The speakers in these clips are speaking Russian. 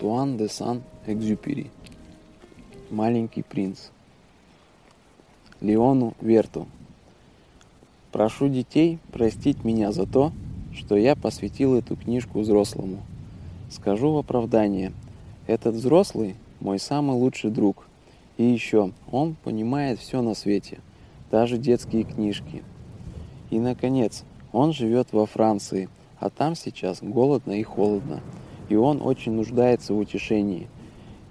Антуан де Сан-Экзюпери. Маленький принц. Леону Верту. Прошу детей простить меня за то, что я посвятил эту книжку взрослому. Скажу в оправдание. Этот взрослый – мой самый лучший друг. И еще, он понимает все на свете, даже детские книжки. И, наконец, он живет во Франции, а там сейчас голодно и холодно. И он очень нуждается в утешении.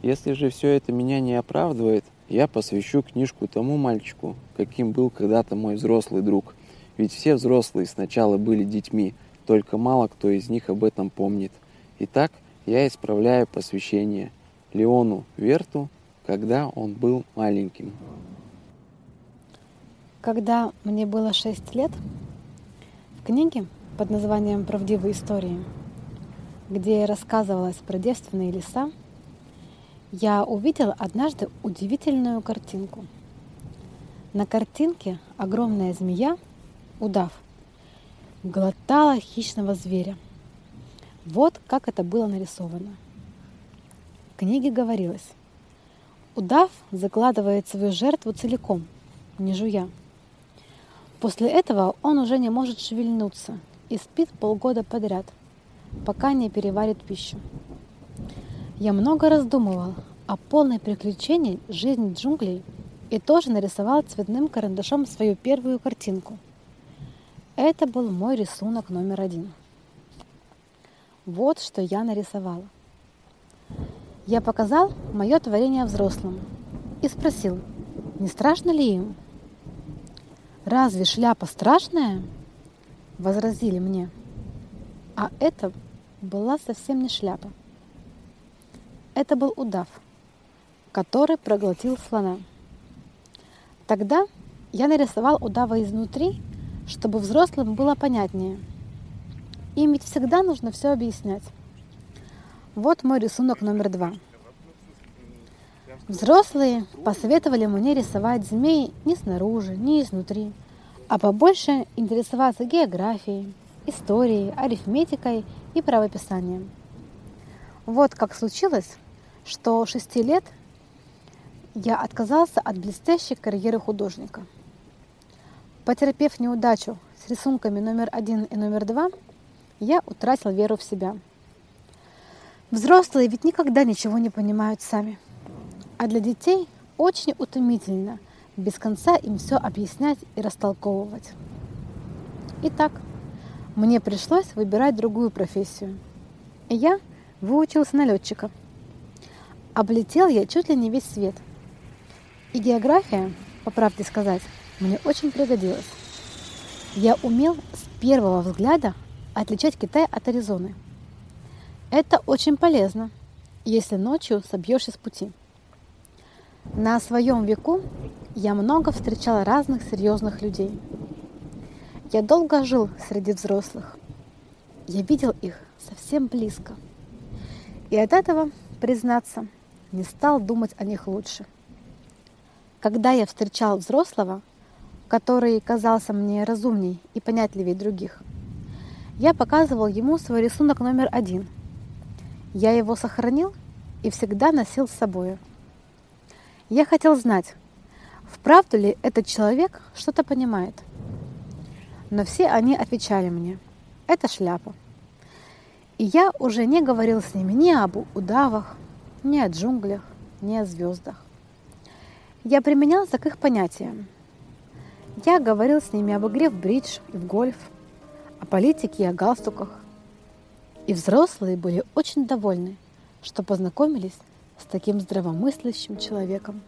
Если же все это меня не оправдывает, я посвящу книжку тому мальчику, каким был когда-то мой взрослый друг. Ведь все взрослые сначала были детьми, только мало кто из них об этом помнит. Итак, я исправляю посвящение Леону Верту, когда он был маленьким. Когда мне было шесть лет, в книге под названием «Правдивые истории», где рассказывалось про девственные леса, я увидела однажды удивительную картинку. На картинке огромная змея, удав, глотала хищного зверя. Вот как это было нарисовано. В книге говорилось, удав закладывает свою жертву целиком, не жуя. После этого он уже не может шевельнуться и спит полгода подряд, пока не переварит пищу. Я много раздумывал о полной приключении жизни джунглей и тоже нарисовал цветным карандашом свою первую картинку – это был мой рисунок номер один. Вот что я нарисовала. Я показал мое творение взрослым и спросил, не страшно ли им? «Разве шляпа страшная?» – возразили мне. А это была совсем не шляпа. Это был удав, который проглотил слона. Тогда я нарисовал удава изнутри чтобы взрослым было понятнее. Им ведь всегда нужно все объяснять. Вот мой рисунок номер два. Взрослые посоветовали мне рисовать змей не снаружи, не изнутри, а побольше интересоваться географией, историей, арифметикой и правописанием. Вот как случилось, что шести лет я отказался от блестящей карьеры художника – Потерпев неудачу с рисунками номер один и номер два, я утратил веру в себя. Взрослые ведь никогда ничего не понимают сами. А для детей очень утомительно без конца им все объяснять и растолковывать. Итак, мне пришлось выбирать другую профессию. Я выучился на летчика. Облетел я чуть ли не весь свет. И география, по правде сказать, мне очень пригодилось. Я умел с первого взгляда отличать Китай от Аризоны. Это очень полезно, если ночью собьешься с пути. На своем веку я много встречала разных серьезных людей. Я долго жил среди взрослых. Я видел их совсем близко. И от этого, признаться, не стал думать о них лучше. Когда я встречал взрослого, который казался мне разумней и понятливее других. Я показывал ему свой рисунок номер один. Я его сохранил и всегда носил с собой. Я хотел знать, вправду ли этот человек что-то понимает. Но все они отвечали мне, это шляпа. И я уже не говорил с ними ни об удавах, ни о джунглях, ни о звездах. Я применялся к их понятиям, я говорил с ними об игре в бридж и в гольф, о политике и о галстуках. И взрослые были очень довольны, что познакомились с таким здравомыслящим человеком.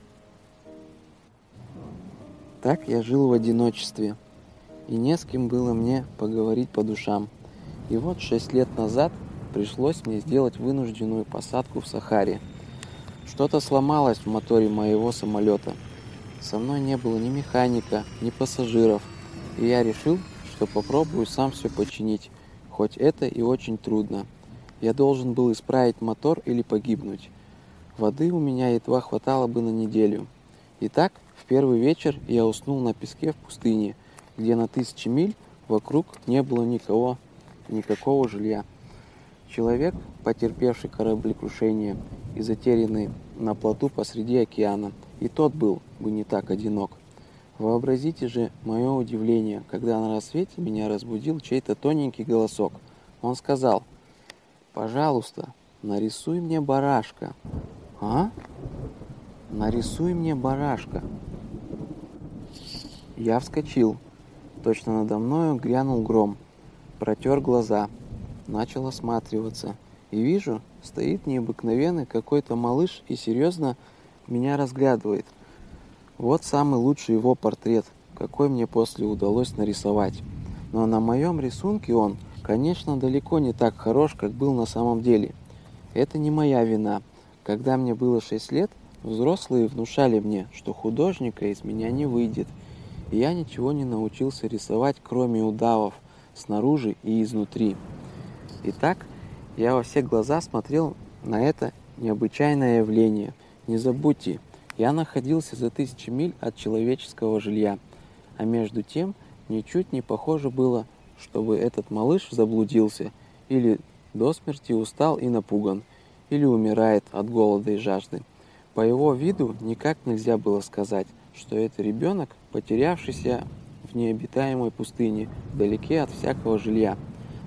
Так я жил в одиночестве, и не с кем было мне поговорить по душам. И вот шесть лет назад пришлось мне сделать вынужденную посадку в Сахаре. Что-то сломалось в моторе моего самолета – со мной не было ни механика, ни пассажиров, и я решил, что попробую сам все починить, хоть это и очень трудно. Я должен был исправить мотор или погибнуть. Воды у меня едва хватало бы на неделю. Итак, в первый вечер я уснул на песке в пустыне, где на тысячи миль вокруг не было никого, никакого жилья. Человек, потерпевший кораблекрушение и затерянный на плоту посреди океана, и тот был бы не так одинок. Вообразите же мое удивление, когда на рассвете меня разбудил чей-то тоненький голосок. Он сказал, «Пожалуйста, нарисуй мне барашка». «А? Нарисуй мне барашка». Я вскочил. Точно надо мною грянул гром. Протер глаза. Начал осматриваться. И вижу, стоит необыкновенный какой-то малыш и серьезно меня разглядывает – вот самый лучший его портрет, какой мне после удалось нарисовать. Но на моем рисунке он, конечно, далеко не так хорош, как был на самом деле. Это не моя вина. Когда мне было 6 лет, взрослые внушали мне, что художника из меня не выйдет. Я ничего не научился рисовать, кроме удавов, снаружи и изнутри. Итак, я во все глаза смотрел на это необычайное явление. Не забудьте, я находился за тысячи миль от человеческого жилья, а между тем ничуть не похоже было, чтобы этот малыш заблудился или до смерти устал и напуган, или умирает от голода и жажды. По его виду никак нельзя было сказать, что это ребенок, потерявшийся в необитаемой пустыне, вдалеке от всякого жилья.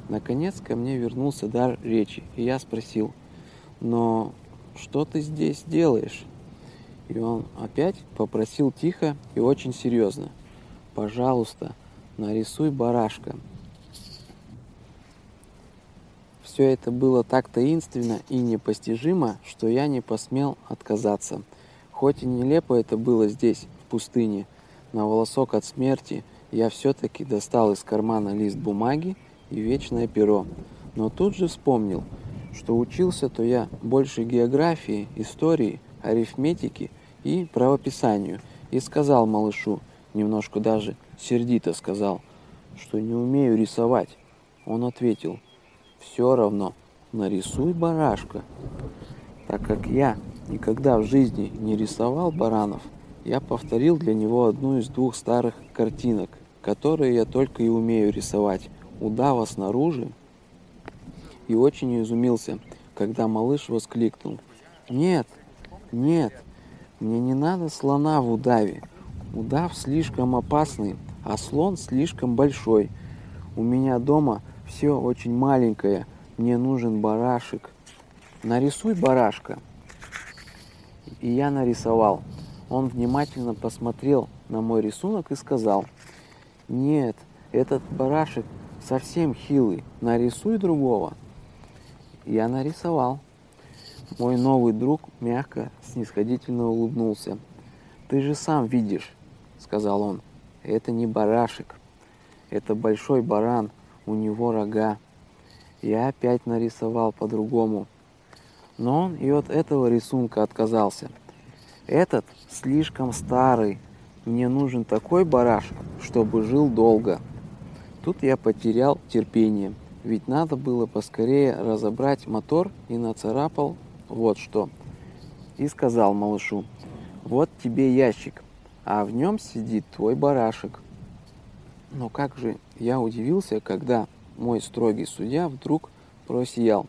Наконец ко мне вернулся дар речи, и я спросил, «Но что ты здесь делаешь?» И он опять попросил тихо и очень серьезно. «Пожалуйста, нарисуй барашка». Все это было так таинственно и непостижимо, что я не посмел отказаться. Хоть и нелепо это было здесь, в пустыне, на волосок от смерти, я все-таки достал из кармана лист бумаги и вечное перо. Но тут же вспомнил, что учился-то я больше географии, истории, арифметики и правописанию, и сказал малышу, немножко даже сердито сказал, что не умею рисовать. Он ответил, все равно, нарисуй барашка. Так как я никогда в жизни не рисовал баранов, я повторил для него одну из двух старых картинок, которые я только и умею рисовать. Удава снаружи. И очень изумился, когда малыш воскликнул. Нет, нет, мне не надо слона в удаве. Удав слишком опасный, а слон слишком большой. У меня дома все очень маленькое. Мне нужен барашек. Нарисуй барашка. И я нарисовал. Он внимательно посмотрел на мой рисунок и сказал, «Нет, этот барашек совсем хилый. Нарисуй другого». Я нарисовал. Мой новый друг мягко, снисходительно улыбнулся. «Ты же сам видишь», — сказал он, — «это не барашек. Это большой баран, у него рога. Я опять нарисовал по-другому. Но он и от этого рисунка отказался. Этот слишком старый. Мне нужен такой барашек, чтобы жил долго. Тут я потерял терпение, ведь надо было поскорее разобрать мотор и нацарапал вот что. И сказал малышу, вот тебе ящик, а в нем сидит твой барашек. Но как же я удивился, когда мой строгий судья вдруг просиял.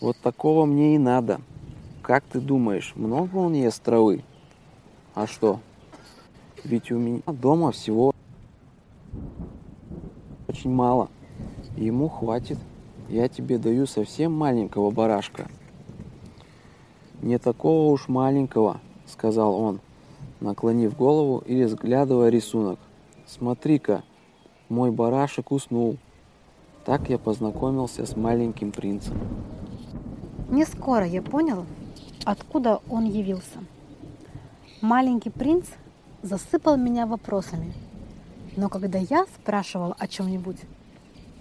Вот такого мне и надо. Как ты думаешь, много он ест травы? А что? Ведь у меня дома всего очень мало. Ему хватит. Я тебе даю совсем маленького барашка. «Не такого уж маленького», — сказал он, наклонив голову и разглядывая рисунок. «Смотри-ка, мой барашек уснул». Так я познакомился с маленьким принцем. Не скоро я понял, откуда он явился. Маленький принц засыпал меня вопросами, но когда я спрашивал о чем-нибудь,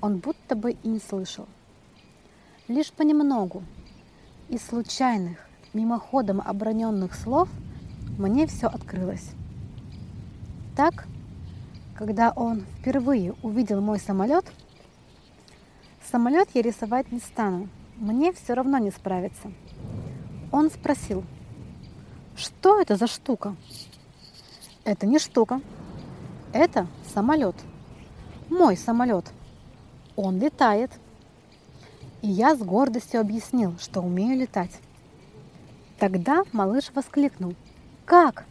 он будто бы и не слышал. Лишь понемногу, из случайных, мимоходом оброненных слов мне все открылось. Так, когда он впервые увидел мой самолет, самолет я рисовать не стану, мне все равно не справиться. Он спросил, что это за штука? Это не штука, это самолет. Мой самолет. Он летает. И я с гордостью объяснил, что умею летать. Тогда малыш воскликнул. «Как?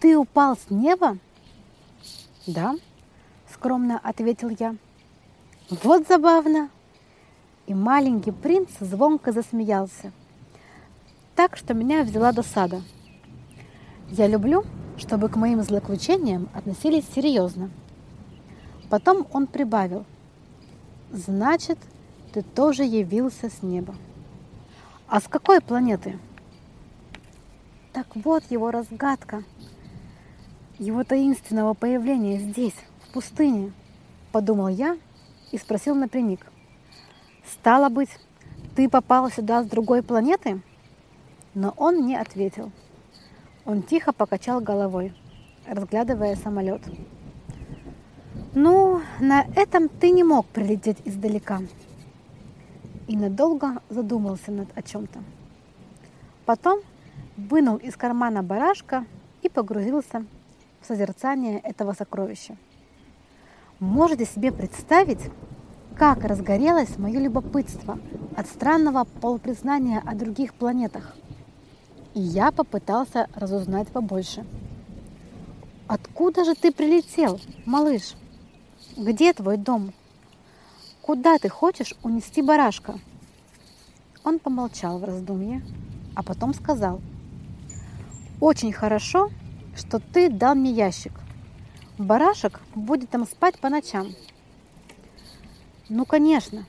Ты упал с неба?» «Да», — скромно ответил я. «Вот забавно!» И маленький принц звонко засмеялся. Так что меня взяла досада. Я люблю, чтобы к моим злоключениям относились серьезно. Потом он прибавил. «Значит, ты тоже явился с неба». «А с какой планеты?» Так вот его разгадка, его таинственного появления здесь, в пустыне, подумал я и спросил напрямик. Стало быть, ты попал сюда с другой планеты? Но он не ответил. Он тихо покачал головой, разглядывая самолет. «Ну, на этом ты не мог прилететь издалека». И надолго задумался над о чем-то. Потом вынул из кармана барашка и погрузился в созерцание этого сокровища. Можете себе представить, как разгорелось мое любопытство от странного полупризнания о других планетах. И я попытался разузнать побольше. «Откуда же ты прилетел, малыш? Где твой дом? Куда ты хочешь унести барашка?» Он помолчал в раздумье, а потом сказал – очень хорошо, что ты дал мне ящик. Барашек будет там спать по ночам. Ну, конечно.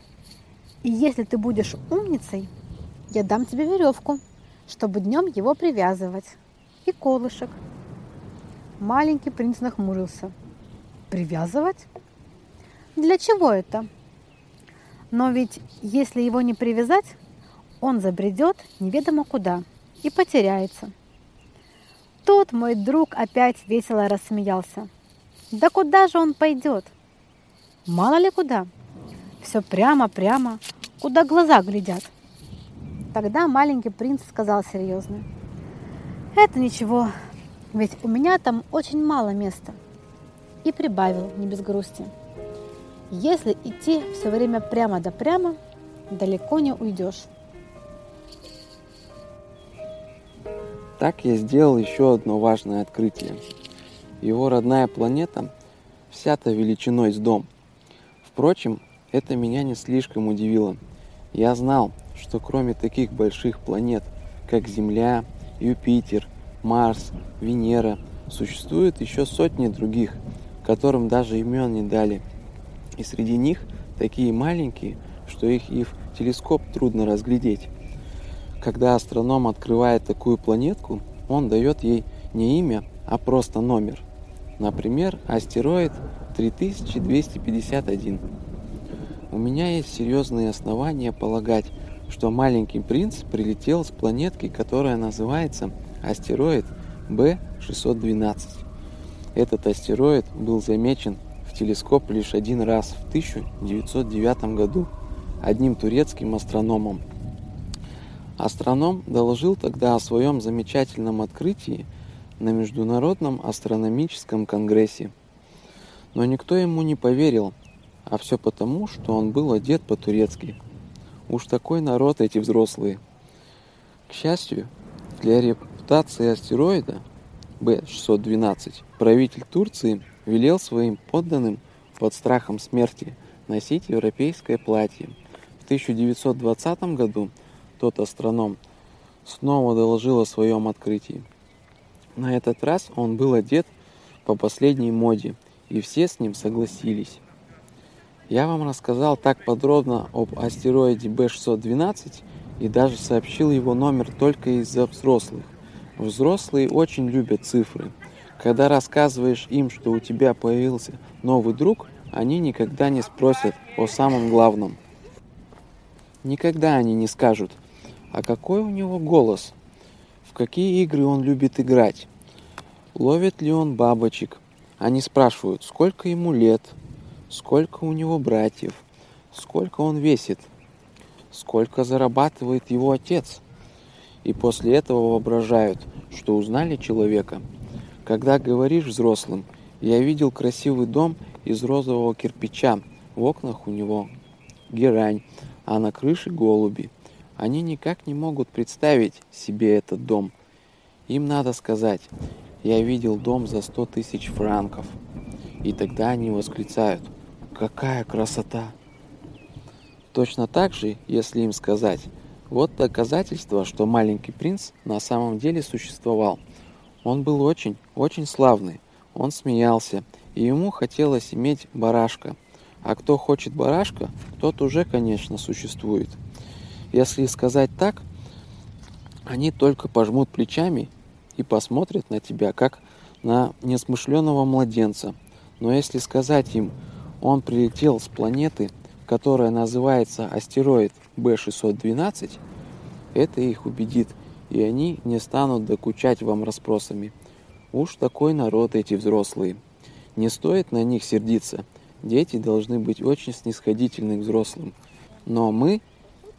И если ты будешь умницей, я дам тебе веревку, чтобы днем его привязывать. И колышек. Маленький принц нахмурился. Привязывать? Для чего это? Но ведь если его не привязать, он забредет неведомо куда и потеряется. Тут мой друг опять весело рассмеялся. Да куда же он пойдет? Мало ли куда. Все прямо-прямо, куда глаза глядят. Тогда маленький принц сказал серьезно. Это ничего, ведь у меня там очень мало места. И прибавил, не без грусти. Если идти все время прямо да прямо, далеко не уйдешь. Так я сделал еще одно важное открытие. Его родная планета вся-то величиной с дом. Впрочем, это меня не слишком удивило. Я знал, что кроме таких больших планет, как Земля, Юпитер, Марс, Венера, существует еще сотни других, которым даже имен не дали. И среди них такие маленькие, что их и в телескоп трудно разглядеть. Когда астроном открывает такую планетку, он дает ей не имя, а просто номер. Например, астероид 3251. У меня есть серьезные основания полагать, что маленький принц прилетел с планетки, которая называется астероид B612. Этот астероид был замечен в телескоп лишь один раз в 1909 году одним турецким астрономом – Астроном доложил тогда о своем замечательном открытии на Международном астрономическом конгрессе. Но никто ему не поверил, а все потому, что он был одет по-турецки. Уж такой народ эти взрослые. К счастью, для репутации астероида B612 правитель Турции велел своим подданным под страхом смерти носить европейское платье. В 1920 году тот астроном, снова доложил о своем открытии. На этот раз он был одет по последней моде, и все с ним согласились. Я вам рассказал так подробно об астероиде B612 и даже сообщил его номер только из-за взрослых. Взрослые очень любят цифры. Когда рассказываешь им, что у тебя появился новый друг, они никогда не спросят о самом главном. Никогда они не скажут, а какой у него голос? В какие игры он любит играть? Ловит ли он бабочек? Они спрашивают, сколько ему лет, сколько у него братьев, сколько он весит, сколько зарабатывает его отец. И после этого воображают, что узнали человека. Когда говоришь взрослым, я видел красивый дом из розового кирпича, в окнах у него герань, а на крыше голуби. Они никак не могут представить себе этот дом. Им надо сказать, я видел дом за сто тысяч франков. И тогда они восклицают, какая красота! Точно так же, если им сказать, вот доказательство, что маленький принц на самом деле существовал. Он был очень, очень славный. Он смеялся, и ему хотелось иметь барашка. А кто хочет барашка, тот уже, конечно, существует. Если сказать так, они только пожмут плечами и посмотрят на тебя, как на несмышленного младенца. Но если сказать им, он прилетел с планеты, которая называется астероид B612, это их убедит, и они не станут докучать вам расспросами. Уж такой народ эти взрослые. Не стоит на них сердиться. Дети должны быть очень снисходительны к взрослым. Но мы,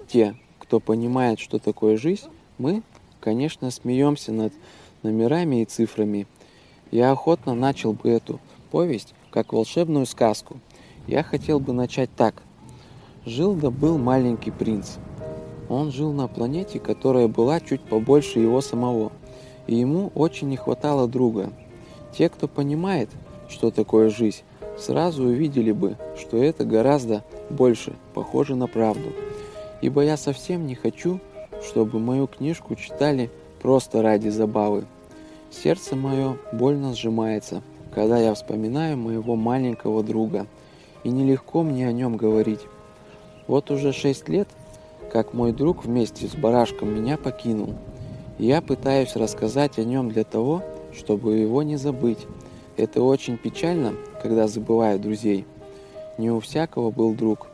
те, кто понимает, что такое жизнь, мы, конечно, смеемся над номерами и цифрами. Я охотно начал бы эту повесть как волшебную сказку. Я хотел бы начать так. Жил да был маленький принц. Он жил на планете, которая была чуть побольше его самого, и ему очень не хватало друга. Те, кто понимает, что такое жизнь, сразу увидели бы, что это гораздо больше похоже на правду. Ибо я совсем не хочу, чтобы мою книжку читали просто ради забавы. Сердце мое больно сжимается, когда я вспоминаю моего маленького друга, и нелегко мне о нем говорить. Вот уже шесть лет, как мой друг вместе с барашком меня покинул. Я пытаюсь рассказать о нем для того, чтобы его не забыть. Это очень печально, когда забывают друзей. Не у всякого был друг.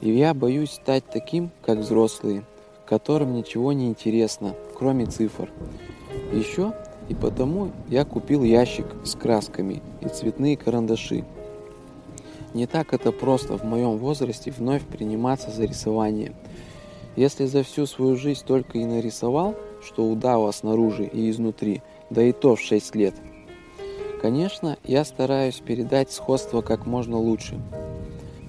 И я боюсь стать таким, как взрослые, которым ничего не интересно, кроме цифр. Еще и потому я купил ящик с красками и цветные карандаши. Не так это просто в моем возрасте вновь приниматься за рисование. Если за всю свою жизнь только и нарисовал, что удава снаружи и изнутри, да и то в 6 лет. Конечно, я стараюсь передать сходство как можно лучше.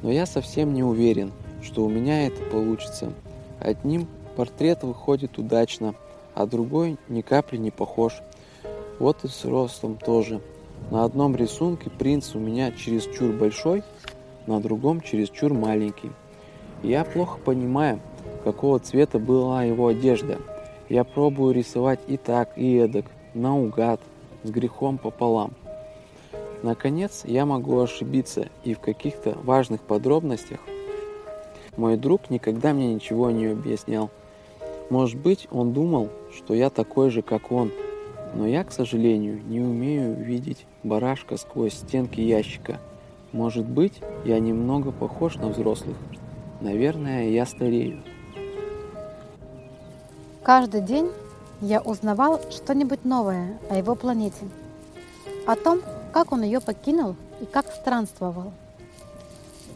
Но я совсем не уверен, что у меня это получится. Одним портрет выходит удачно, а другой ни капли не похож. Вот и с ростом тоже. На одном рисунке принц у меня чересчур большой, на другом чересчур маленький. Я плохо понимаю, какого цвета была его одежда. Я пробую рисовать и так, и эдак, наугад, с грехом пополам. Наконец, я могу ошибиться и в каких-то важных подробностях. Мой друг никогда мне ничего не объяснял. Может быть, он думал, что я такой же, как он – но я, к сожалению, не умею видеть барашка сквозь стенки ящика. Может быть, я немного похож на взрослых. Наверное, я старею. Каждый день я узнавал что-нибудь новое о его планете. О том, как он ее покинул и как странствовал.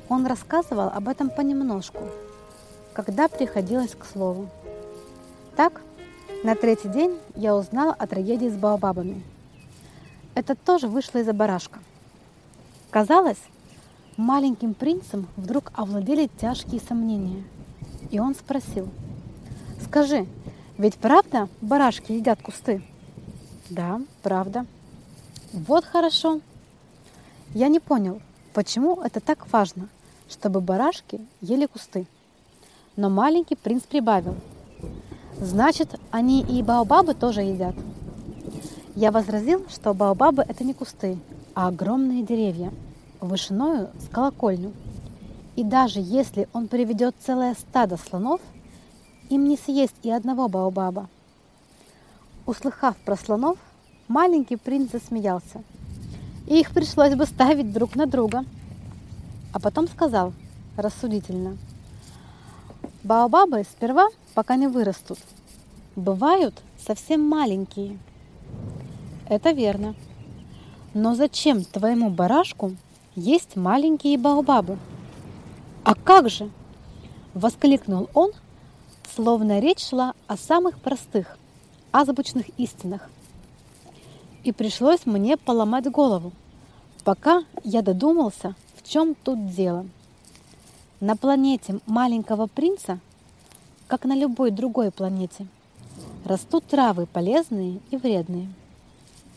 Он рассказывал об этом понемножку, когда приходилось к слову. Так на третий день я узнала о трагедии с баобабами. Это тоже вышло из-за барашка. Казалось, маленьким принцем вдруг овладели тяжкие сомнения. И он спросил, «Скажи, ведь правда барашки едят кусты?» «Да, правда». «Вот хорошо». Я не понял, почему это так важно, чтобы барашки ели кусты. Но маленький принц прибавил – Значит, они и баобабы тоже едят. Я возразил, что баобабы – это не кусты, а огромные деревья, вышиною с колокольню. И даже если он приведет целое стадо слонов, им не съесть и одного баобаба. Услыхав про слонов, маленький принц засмеялся. И их пришлось бы ставить друг на друга. А потом сказал рассудительно. Баобабы сперва, пока не вырастут, бывают совсем маленькие. Это верно. Но зачем твоему барашку есть маленькие баобабы? А как же? Воскликнул он, словно речь шла о самых простых, азбучных истинах. И пришлось мне поломать голову, пока я додумался, в чем тут дело. На планете маленького принца, как на любой другой планете, растут травы полезные и вредные.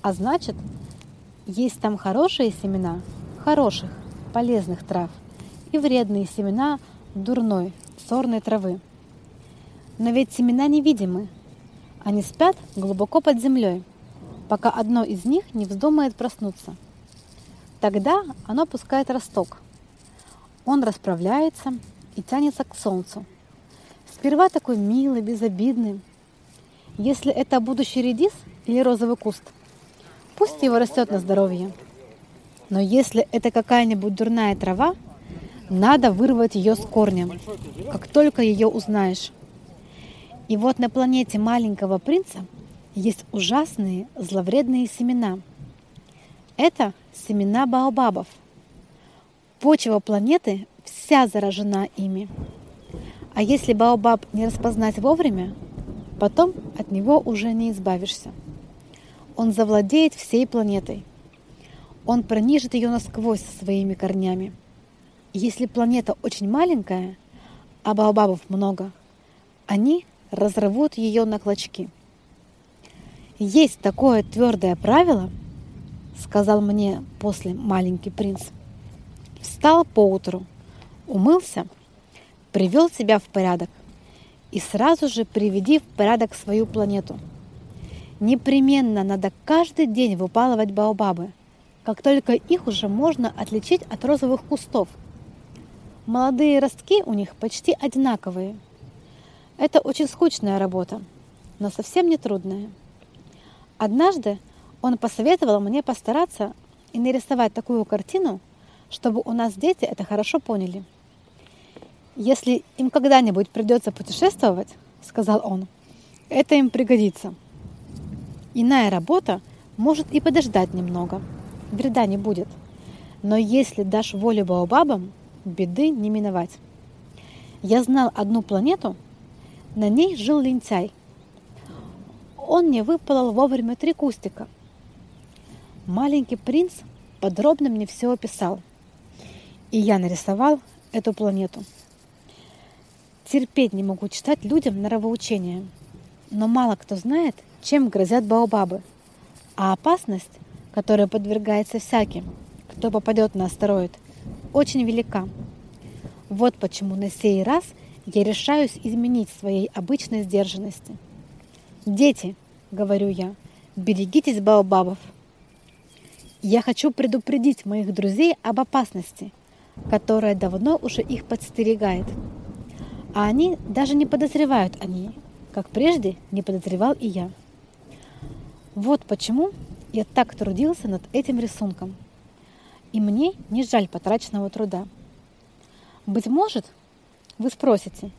А значит, есть там хорошие семена хороших, полезных трав и вредные семена дурной, сорной травы. Но ведь семена невидимы. Они спят глубоко под землей, пока одно из них не вздумает проснуться. Тогда оно пускает росток. Он расправляется и тянется к солнцу. Сперва такой милый, безобидный. Если это будущий редис или розовый куст, пусть его растет на здоровье. Но если это какая-нибудь дурная трава, надо вырвать ее с корнем, как только ее узнаешь. И вот на планете маленького принца есть ужасные зловредные семена. Это семена баобабов. Почва планеты вся заражена ими. А если баобаб не распознать вовремя, потом от него уже не избавишься. Он завладеет всей планетой. Он пронижит ее насквозь своими корнями – если планета очень маленькая, а баобабов много, они разрывут ее на клочки. Есть такое твердое правило, сказал мне после маленький принц. Встал поутру, умылся, привел себя в порядок и сразу же приведи в порядок свою планету. Непременно надо каждый день выпалывать баобабы, как только их уже можно отличить от розовых кустов – Молодые ростки у них почти одинаковые. Это очень скучная работа, но совсем не трудная. Однажды он посоветовал мне постараться и нарисовать такую картину, чтобы у нас дети это хорошо поняли. «Если им когда-нибудь придется путешествовать, — сказал он, — это им пригодится. Иная работа может и подождать немного, вреда не будет. Но если дашь волю баобабам, беды не миновать. Я знал одну планету, на ней жил лентяй. Он не выпалол вовремя три кустика. Маленький принц подробно мне все описал, и я нарисовал эту планету. Терпеть не могу читать людям норовоучения, но мало кто знает, чем грозят баобабы, а опасность, которая подвергается всяким, кто попадет на астероид – очень велика. Вот почему на сей раз я решаюсь изменить своей обычной сдержанности. «Дети», — говорю я, — «берегитесь баобабов». Я хочу предупредить моих друзей об опасности, которая давно уже их подстерегает. А они даже не подозревают о ней, как прежде не подозревал и я. Вот почему я так трудился над этим рисунком – и мне не жаль потраченного труда. Быть может, вы спросите,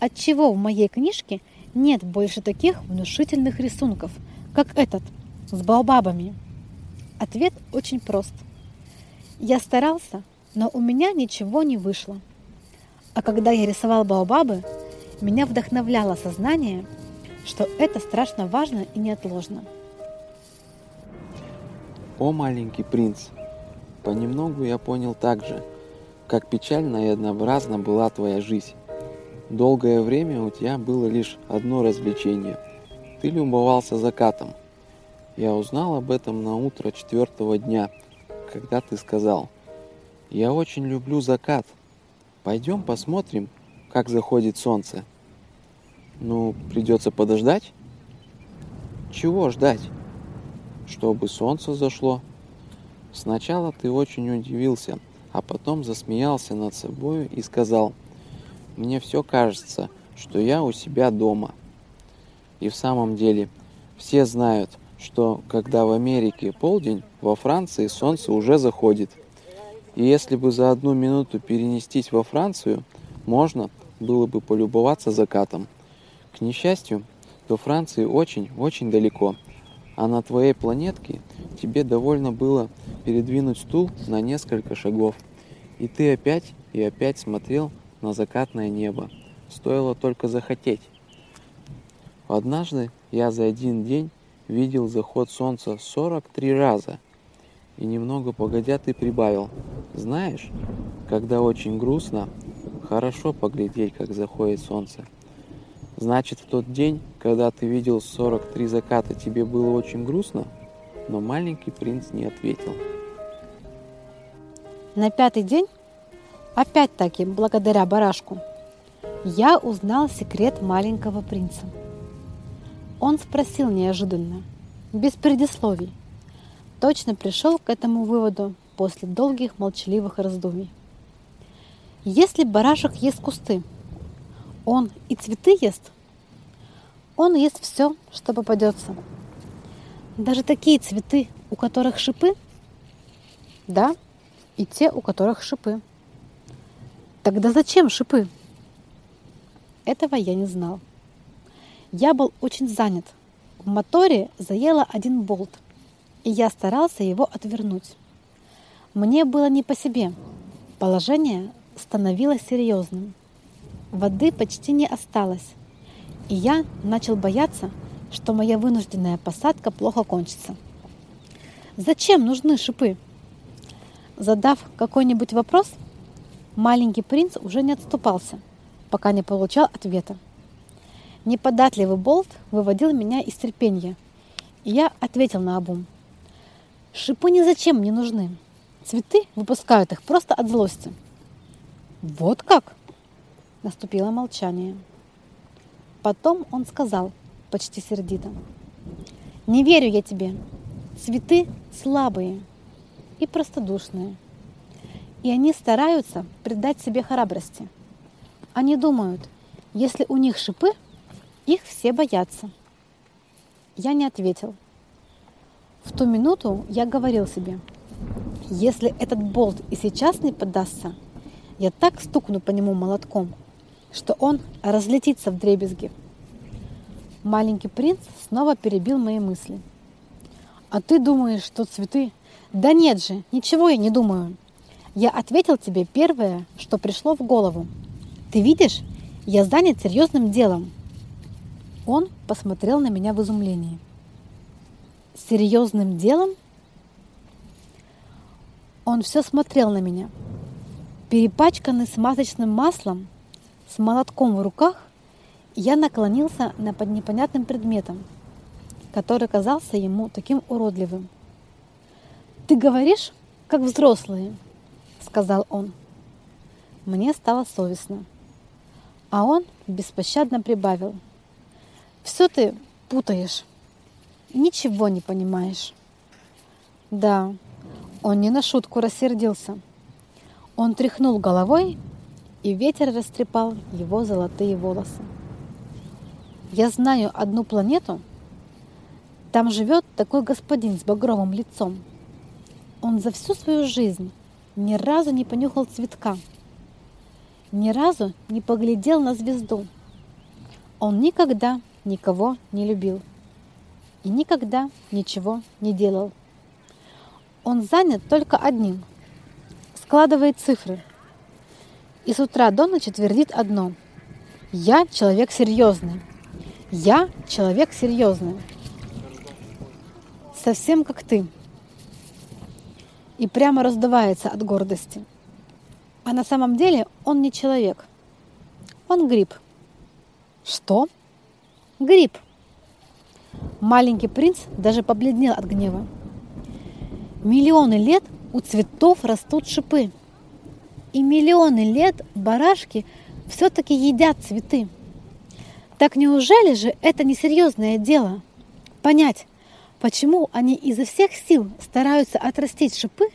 отчего в моей книжке нет больше таких внушительных рисунков, как этот, с баобабами? Ответ очень прост. Я старался, но у меня ничего не вышло. А когда я рисовал баобабы, меня вдохновляло сознание, что это страшно важно и неотложно. О, маленький принц, Понемногу я понял также, как печально и однообразна была твоя жизнь. Долгое время у тебя было лишь одно развлечение. Ты любовался закатом. Я узнал об этом на утро четвертого дня, когда ты сказал, «Я очень люблю закат. Пойдем посмотрим, как заходит солнце». Ну, придется подождать? Чего ждать? Чтобы солнце зашло. Сначала ты очень удивился, а потом засмеялся над собой и сказал, «Мне все кажется, что я у себя дома». И в самом деле, все знают, что когда в Америке полдень, во Франции солнце уже заходит. И если бы за одну минуту перенестись во Францию, можно было бы полюбоваться закатом. К несчастью, до Франции очень-очень далеко, а на твоей планетке тебе довольно было передвинуть стул на несколько шагов, и ты опять и опять смотрел на закатное небо. Стоило только захотеть. Однажды я за один день видел заход солнца 43 раза. И немного погодя ты прибавил. Знаешь, когда очень грустно, хорошо поглядеть, как заходит солнце. Значит, в тот день, когда ты видел 43 заката, тебе было очень грустно? Но маленький принц не ответил. На пятый день, опять-таки благодаря барашку, я узнал секрет маленького принца. Он спросил неожиданно, без предисловий. Точно пришел к этому выводу после долгих молчаливых раздумий. Если барашек ест кусты, он и цветы ест? Он ест все, что попадется. Даже такие цветы, у которых шипы? Да, и те, у которых шипы. Тогда зачем шипы? Этого я не знал. Я был очень занят. В моторе заело один болт, и я старался его отвернуть. Мне было не по себе. Положение становилось серьезным. Воды почти не осталось, и я начал бояться, что моя вынужденная посадка плохо кончится. Зачем нужны шипы? Задав какой-нибудь вопрос, маленький принц уже не отступался, пока не получал ответа. Неподатливый болт выводил меня из терпения, и я ответил на обум. Шипы ни зачем не нужны. Цветы выпускают их просто от злости. Вот как? Наступило молчание. Потом он сказал, почти сердито. Не верю я тебе. Цветы слабые и простодушные. И они стараются придать себе храбрости. Они думают, если у них шипы, их все боятся. Я не ответил. В ту минуту я говорил себе, если этот болт и сейчас не поддастся, я так стукну по нему молотком, что он разлетится в дребезги. Маленький принц снова перебил мои мысли. А ты думаешь, что цветы? Да нет же, ничего я не думаю. Я ответил тебе первое, что пришло в голову. Ты видишь, я занят серьезным делом. Он посмотрел на меня в изумлении. Серьезным делом? Он все смотрел на меня. Перепачканный смазочным маслом, с молотком в руках, я наклонился над непонятным предметом, который казался ему таким уродливым. «Ты говоришь, как взрослые», — сказал он. Мне стало совестно. А он беспощадно прибавил — все ты путаешь. Ничего не понимаешь. Да, он не на шутку рассердился. Он тряхнул головой, и ветер растрепал его золотые волосы. Я знаю одну планету. Там живет такой господин с багровым лицом. Он за всю свою жизнь ни разу не понюхал цветка, ни разу не поглядел на звезду. Он никогда никого не любил и никогда ничего не делал. Он занят только одним – складывает цифры. И с утра до ночи твердит одно – «Я человек серьезный». «Я человек серьезный». Совсем как ты. И прямо раздувается от гордости. А на самом деле он не человек. Он гриб. Что? Гриб. Маленький принц даже побледнел от гнева. Миллионы лет у цветов растут шипы. И миллионы лет барашки все-таки едят цветы. Так неужели же это несерьезное дело? Понять, почему они изо всех сил стараются отрастить шипы,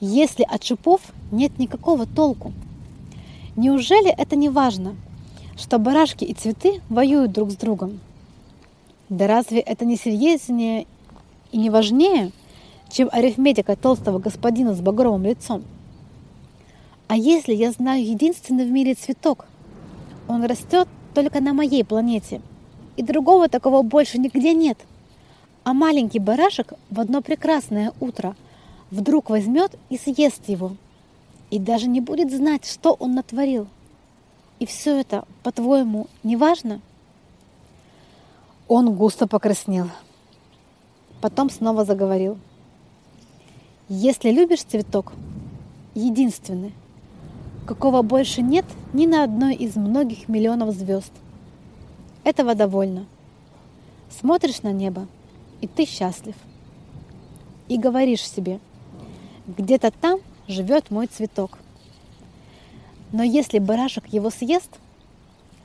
если от шипов нет никакого толку? Неужели это не важно – что барашки и цветы воюют друг с другом. Да разве это не серьезнее и не важнее, чем арифметика толстого господина с багровым лицом? А если я знаю единственный в мире цветок? Он растет только на моей планете, и другого такого больше нигде нет. А маленький барашек в одно прекрасное утро вдруг возьмет и съест его, и даже не будет знать, что он натворил – и все это, по-твоему, не важно? Он густо покраснел. Потом снова заговорил. Если любишь цветок, единственный, какого больше нет ни на одной из многих миллионов звезд, этого довольно. Смотришь на небо, и ты счастлив. И говоришь себе, где-то там живет мой цветок. Но если барашек его съест,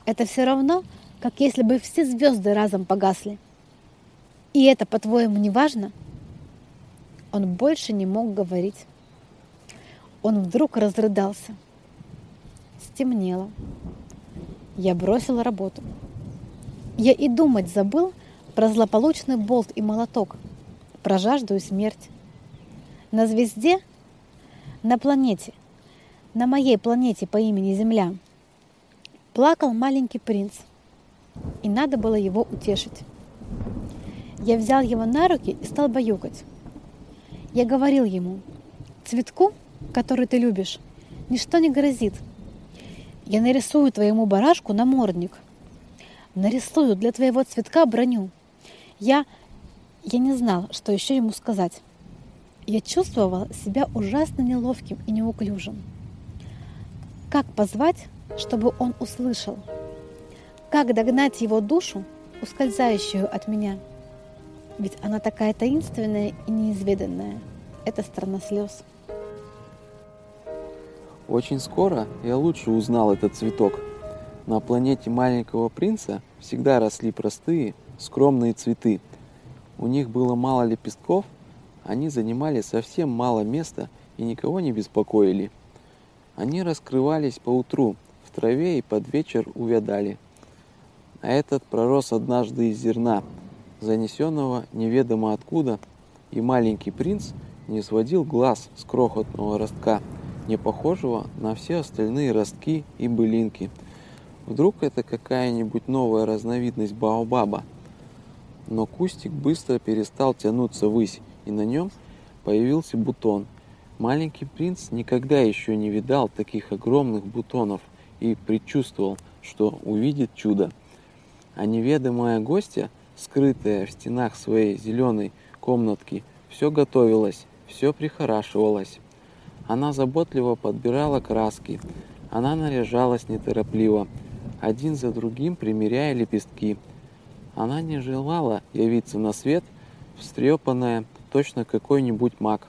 это все равно, как если бы все звезды разом погасли. И это, по-твоему, не важно? Он больше не мог говорить. Он вдруг разрыдался. Стемнело. Я бросил работу. Я и думать забыл про злополучный болт и молоток, про жажду и смерть. На звезде, на планете, на моей планете по имени Земля, плакал маленький принц, и надо было его утешить. Я взял его на руки и стал баюкать. Я говорил ему, цветку, который ты любишь, ничто не грозит. Я нарисую твоему барашку намордник. Нарисую для твоего цветка броню. Я... Я не знал, что еще ему сказать. Я чувствовал себя ужасно неловким и неуклюжим. Как позвать, чтобы он услышал? Как догнать его душу, ускользающую от меня? Ведь она такая таинственная и неизведанная. Это страна слез. Очень скоро я лучше узнал этот цветок. На планете маленького принца всегда росли простые, скромные цветы. У них было мало лепестков, они занимали совсем мало места и никого не беспокоили. Они раскрывались по утру, в траве и под вечер увядали. А этот пророс однажды из зерна – занесенного неведомо откуда, и маленький принц не сводил глаз с крохотного ростка, не похожего на все остальные ростки и былинки. Вдруг это какая-нибудь новая разновидность баобаба. Но кустик быстро перестал тянуться ввысь, и на нем появился бутон. Маленький принц никогда еще не видал таких огромных бутонов и предчувствовал, что увидит чудо. А неведомая гостья – скрытая в стенах своей зеленой комнатки, все готовилось, все прихорашивалось. Она заботливо подбирала краски, она наряжалась неторопливо, один за другим примеряя лепестки. Она не желала явиться на свет, встрепанная, точно какой-нибудь маг.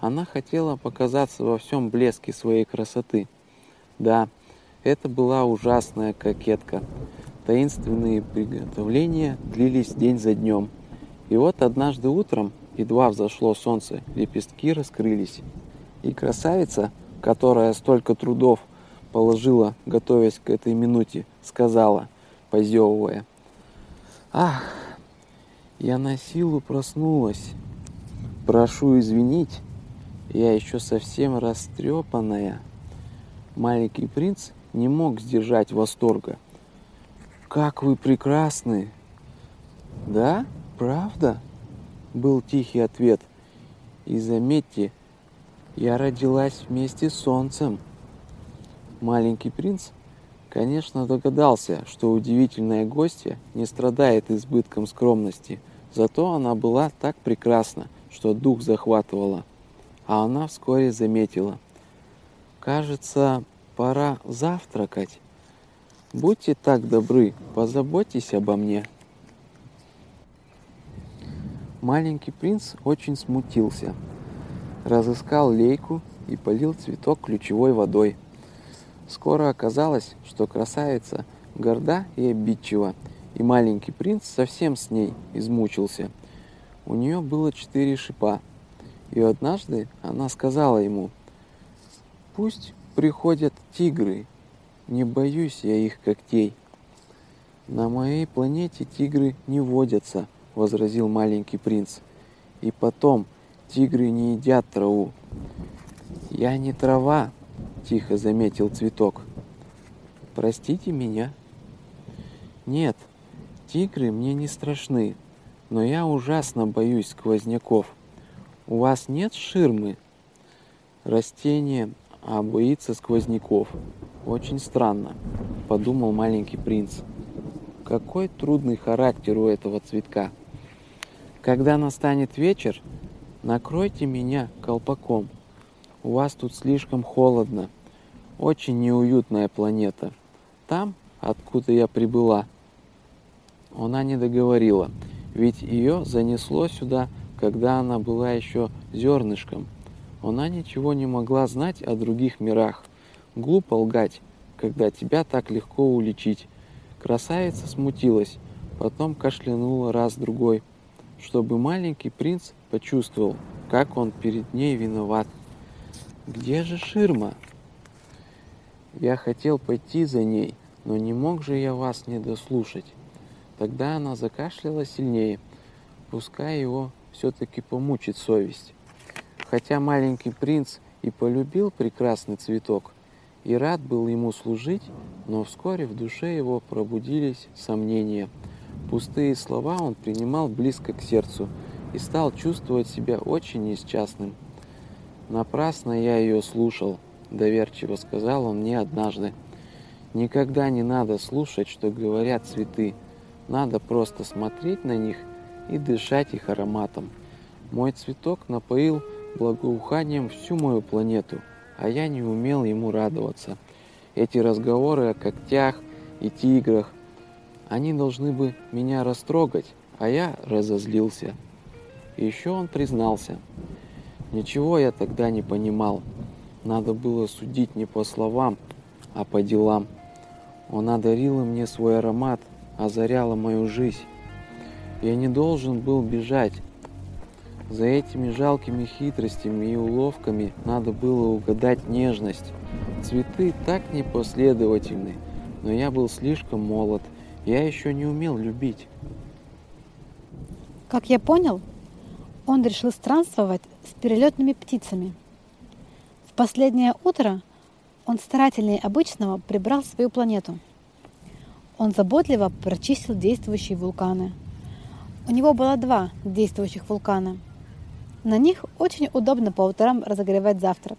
Она хотела показаться во всем блеске своей красоты. Да, это была ужасная кокетка. Таинственные приготовления длились день за днем. И вот однажды утром, едва взошло солнце, лепестки раскрылись. И красавица, которая столько трудов положила, готовясь к этой минуте, сказала, позевывая, «Ах, я на силу проснулась. Прошу извинить, я еще совсем растрепанная». Маленький принц не мог сдержать восторга – как вы прекрасны!» «Да, правда?» — был тихий ответ. «И заметьте, я родилась вместе с солнцем». Маленький принц, конечно, догадался, что удивительная гостья не страдает избытком скромности, зато она была так прекрасна, что дух захватывала. А она вскоре заметила. «Кажется, пора завтракать». Будьте так добры, позаботьтесь обо мне. Маленький принц очень смутился. Разыскал лейку и полил цветок ключевой водой. Скоро оказалось, что красавица горда и обидчива, и маленький принц совсем с ней измучился. У нее было четыре шипа, и однажды она сказала ему, «Пусть приходят тигры не боюсь я их когтей. На моей планете тигры не водятся, возразил маленький принц. И потом, тигры не едят траву. Я не трава, тихо заметил цветок. Простите меня. Нет, тигры мне не страшны, но я ужасно боюсь сквозняков. У вас нет ширмы? Растение, а боится сквозняков. Очень странно, подумал маленький принц. Какой трудный характер у этого цветка. Когда настанет вечер, накройте меня колпаком. У вас тут слишком холодно. Очень неуютная планета. Там, откуда я прибыла. Она не договорила, ведь ее занесло сюда, когда она была еще зернышком. Она ничего не могла знать о других мирах. Глупо лгать, когда тебя так легко уличить. Красавица смутилась, потом кашлянула раз-другой, чтобы маленький принц почувствовал, как он перед ней виноват. «Где же ширма?» Я хотел пойти за ней, но не мог же я вас не дослушать. Тогда она закашляла сильнее, пускай его все-таки помучит совесть. Хотя маленький принц и полюбил прекрасный цветок, и рад был ему служить, но вскоре в душе его пробудились сомнения. Пустые слова он принимал близко к сердцу и стал чувствовать себя очень несчастным. «Напрасно я ее слушал», — доверчиво сказал он мне однажды. «Никогда не надо слушать, что говорят цветы. Надо просто смотреть на них и дышать их ароматом. Мой цветок напоил благоуханием всю мою планету — а я не умел ему радоваться. Эти разговоры о когтях и тиграх, они должны бы меня растрогать, а я разозлился. И еще он признался. Ничего я тогда не понимал. Надо было судить не по словам, а по делам. Он одарил мне свой аромат, озаряла мою жизнь. Я не должен был бежать, за этими жалкими хитростями и уловками надо было угадать нежность. Цветы так непоследовательны, но я был слишком молод, я еще не умел любить. Как я понял, он решил странствовать с перелетными птицами. В последнее утро он старательнее обычного прибрал свою планету. Он заботливо прочистил действующие вулканы. У него было два действующих вулкана – на них очень удобно по утрам разогревать завтрак.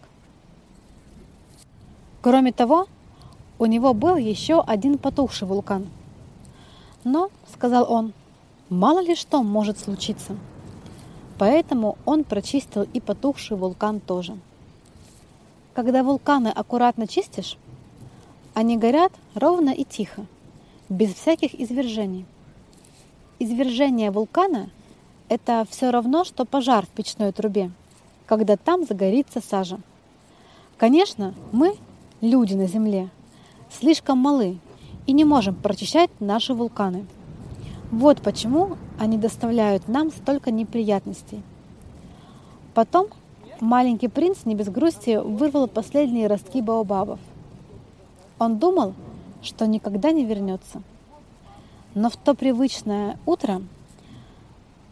Кроме того, у него был еще один потухший вулкан. Но, сказал он, мало ли что может случиться. Поэтому он прочистил и потухший вулкан тоже. Когда вулканы аккуратно чистишь, они горят ровно и тихо, без всяких извержений. Извержение вулкана – это все равно, что пожар в печной трубе, когда там загорится сажа. Конечно, мы, люди на Земле, слишком малы и не можем прочищать наши вулканы. Вот почему они доставляют нам столько неприятностей. Потом маленький принц не без грусти вырвал последние ростки баобабов. Он думал, что никогда не вернется. Но в то привычное утро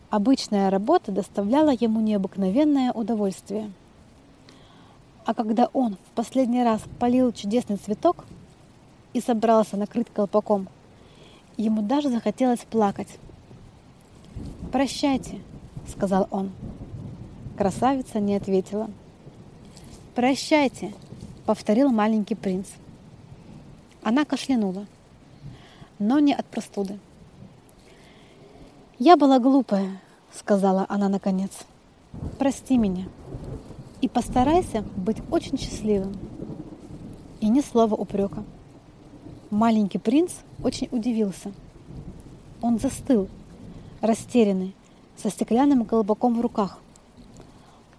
Обычная работа доставляла ему необыкновенное удовольствие. А когда он в последний раз полил чудесный цветок и собрался накрыть колпаком, ему даже захотелось плакать. «Прощайте», — сказал он. Красавица не ответила. «Прощайте», — повторил маленький принц. Она кашлянула, но не от простуды. «Я была глупая», — сказала она наконец. «Прости меня и постарайся быть очень счастливым». И ни слова упрека. Маленький принц очень удивился. Он застыл, растерянный, со стеклянным колобком в руках.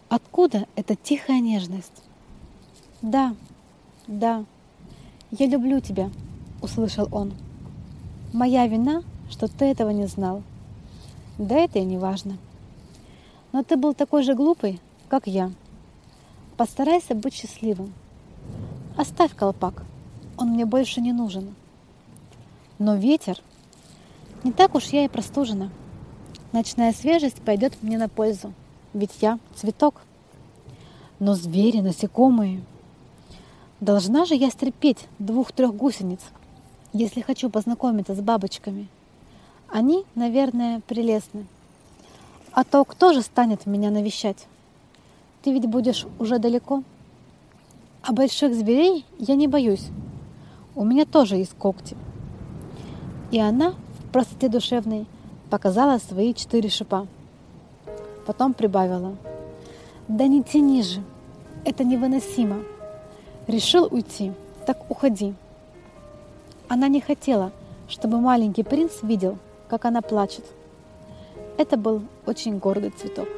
Откуда эта тихая нежность? «Да, да, я люблю тебя», — услышал он. «Моя вина, что ты этого не знал». Да это и не важно. Но ты был такой же глупый, как я. Постарайся быть счастливым. Оставь колпак, он мне больше не нужен. Но ветер... Не так уж я и простужена. Ночная свежесть пойдет мне на пользу, ведь я цветок. Но звери, насекомые... Должна же я стерпеть двух-трех гусениц, если хочу познакомиться с бабочками – они, наверное, прелестны. А то кто же станет меня навещать? Ты ведь будешь уже далеко. А больших зверей я не боюсь. У меня тоже есть когти. И она в простоте душевной показала свои четыре шипа. Потом прибавила. Да не тяни же, это невыносимо. Решил уйти, так уходи. Она не хотела, чтобы маленький принц видел, как она плачет. Это был очень гордый цветок.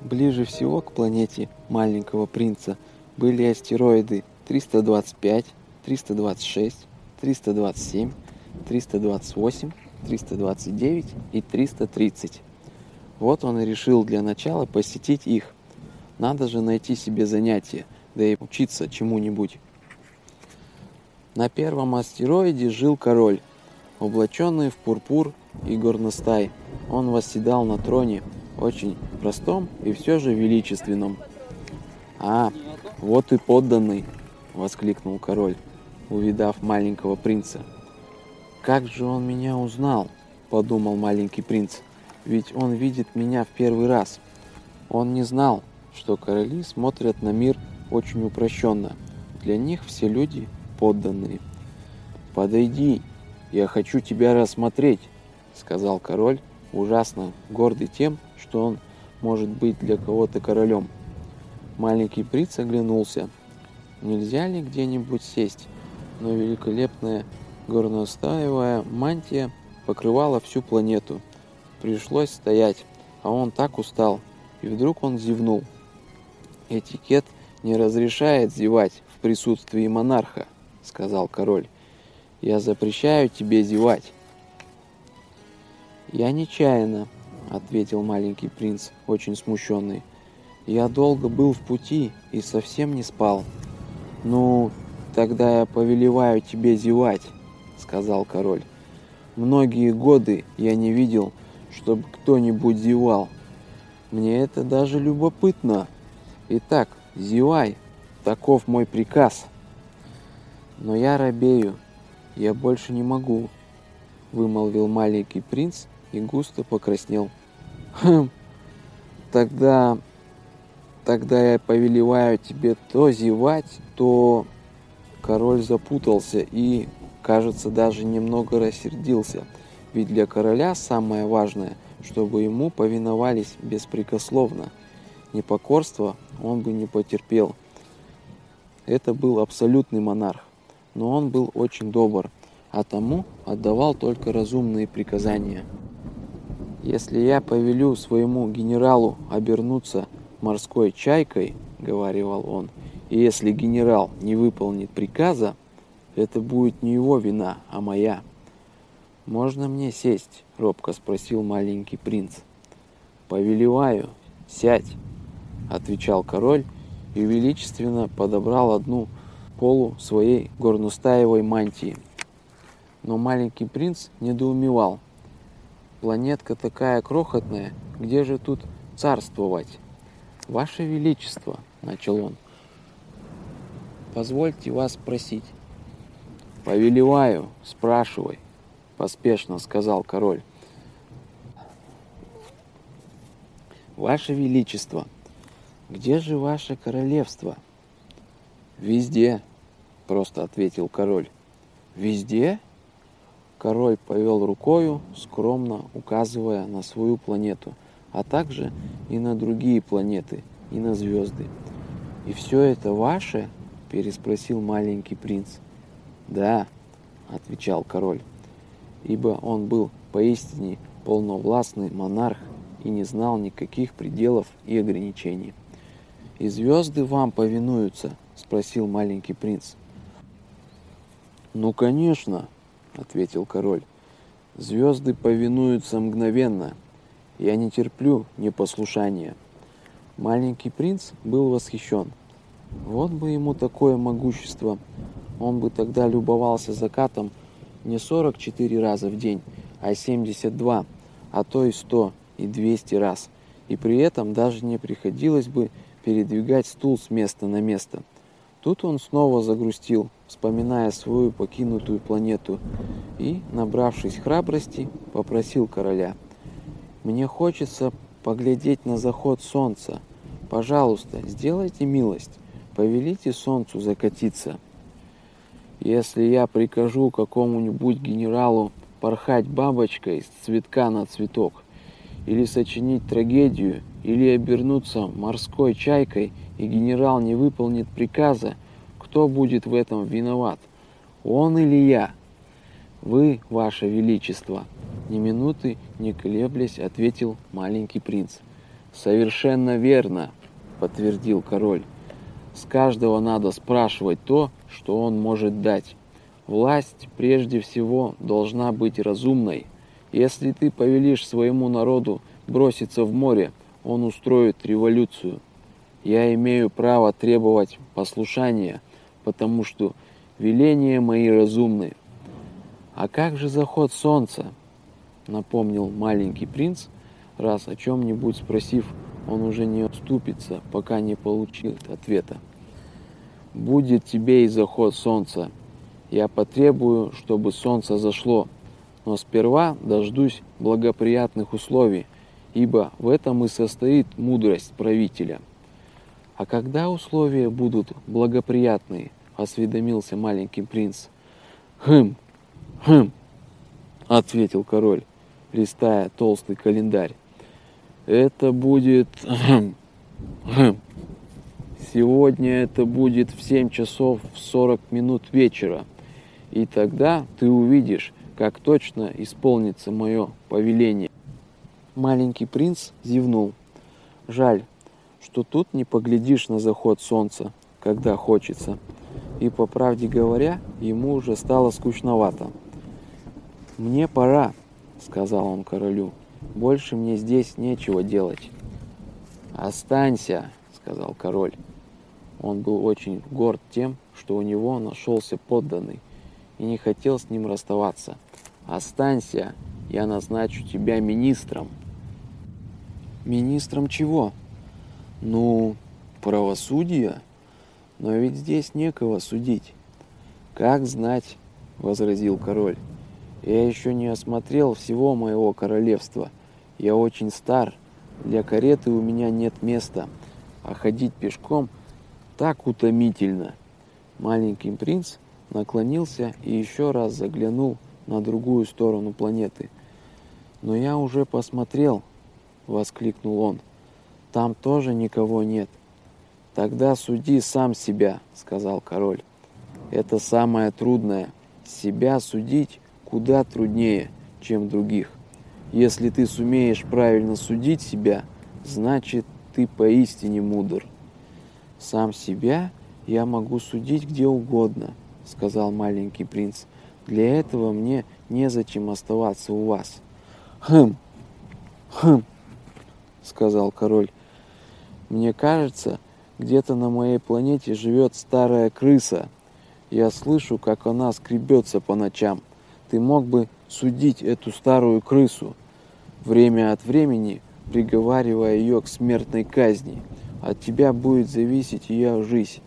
Ближе всего к планете маленького принца были астероиды 325, 326, 327, 328, 329 и 330. Вот он и решил для начала посетить их. Надо же найти себе занятие, да и учиться чему-нибудь. На первом астероиде жил король, облаченный в пурпур и горностай. Он восседал на троне, очень простом и все же величественном. «А, вот и подданный!» — воскликнул король, увидав маленького принца. «Как же он меня узнал?» — подумал маленький принц. «Ведь он видит меня в первый раз». Он не знал, что короли смотрят на мир очень упрощенно. Для них все люди подданные. «Подойди, я хочу тебя рассмотреть», — сказал король, ужасно гордый тем, что он может быть для кого-то королем. Маленький принц оглянулся. Нельзя ли где-нибудь сесть? Но великолепная горностаевая мантия покрывала всю планету. Пришлось стоять, а он так устал. И вдруг он зевнул. Этикет не разрешает зевать в присутствии монарха, сказал король. Я запрещаю тебе зевать. Я нечаянно, ответил маленький принц, очень смущенный. Я долго был в пути и совсем не спал. Ну, тогда я повелеваю тебе зевать, сказал король. Многие годы я не видел, чтобы кто-нибудь зевал. Мне это даже любопытно. Итак, зевай, таков мой приказ. Но я робею, я больше не могу, вымолвил маленький принц и густо покраснел. Хм, тогда, тогда я повелеваю тебе то зевать, то... Король запутался и, кажется, даже немного рассердился. Ведь для короля самое важное, чтобы ему повиновались беспрекословно. Непокорство он бы не потерпел. Это был абсолютный монарх, но он был очень добр, а тому отдавал только разумные приказания. Если я повелю своему генералу обернуться морской чайкой, говорил он, и если генерал не выполнит приказа, это будет не его вина, а моя. Можно мне сесть? робко спросил маленький принц. Повелеваю, сядь, отвечал король и величественно подобрал одну полу своей горностаевой мантии. Но маленький принц недоумевал, Планетка такая крохотная, где же тут царствовать? Ваше Величество, начал он, позвольте вас спросить. Повелеваю, спрашивай, поспешно сказал король. Ваше Величество, где же ваше королевство? Везде, просто ответил король. Везде? Король повел рукою, скромно указывая на свою планету, а также и на другие планеты, и на звезды. «И все это ваше?» – переспросил маленький принц. «Да», – отвечал король, ибо он был поистине полновластный монарх и не знал никаких пределов и ограничений. «И звезды вам повинуются?» – спросил маленький принц. «Ну, конечно», ответил король. Звезды повинуются мгновенно. Я не терплю непослушания. Маленький принц был восхищен. Вот бы ему такое могущество. Он бы тогда любовался закатом не 44 раза в день, а 72, а то и 100 и 200 раз. И при этом даже не приходилось бы передвигать стул с места на место – Тут он снова загрустил, вспоминая свою покинутую планету, и, набравшись храбрости, попросил короля. «Мне хочется поглядеть на заход солнца. Пожалуйста, сделайте милость, повелите солнцу закатиться». Если я прикажу какому-нибудь генералу порхать бабочкой с цветка на цветок, или сочинить трагедию, или обернуться морской чайкой, и генерал не выполнит приказа, кто будет в этом виноват? Он или я? Вы, ваше величество, ни минуты не колеблясь, ответил маленький принц. Совершенно верно, подтвердил король. С каждого надо спрашивать то, что он может дать. Власть прежде всего должна быть разумной. Если ты повелишь своему народу броситься в море, он устроит революцию. Я имею право требовать послушания, потому что веления мои разумны. А как же заход солнца? Напомнил маленький принц, раз о чем-нибудь спросив, он уже не уступится, пока не получит ответа. Будет тебе и заход солнца, я потребую, чтобы солнце зашло, но сперва дождусь благоприятных условий, ибо в этом и состоит мудрость правителя. А когда условия будут благоприятные, осведомился маленький принц. Хм, хм, ответил король, листая толстый календарь. Это будет... Сегодня это будет в 7 часов 40 минут вечера. И тогда ты увидишь, как точно исполнится мое повеление. Маленький принц зевнул. Жаль, что тут не поглядишь на заход солнца, когда хочется. И, по правде говоря, ему уже стало скучновато. «Мне пора», — сказал он королю. «Больше мне здесь нечего делать». «Останься», — сказал король. Он был очень горд тем, что у него нашелся подданный, и не хотел с ним расставаться. «Останься, я назначу тебя министром». «Министром чего?» «Ну, правосудия. Но ведь здесь некого судить». «Как знать», — возразил король. «Я еще не осмотрел всего моего королевства. Я очень стар, для кареты у меня нет места, а ходить пешком так утомительно». Маленький принц наклонился и еще раз заглянул на другую сторону планеты. «Но я уже посмотрел», — воскликнул он. «Там тоже никого нет». «Тогда суди сам себя», — сказал король. «Это самое трудное. Себя судить куда труднее, чем других. Если ты сумеешь правильно судить себя, значит, ты поистине мудр. Сам себя я могу судить где угодно, — сказал маленький принц. «Для этого мне незачем оставаться у вас». «Хм, хм», — сказал король. «Мне кажется, где-то на моей планете живет старая крыса. Я слышу, как она скребется по ночам. Ты мог бы судить эту старую крысу, время от времени приговаривая ее к смертной казни. От тебя будет зависеть ее жизнь.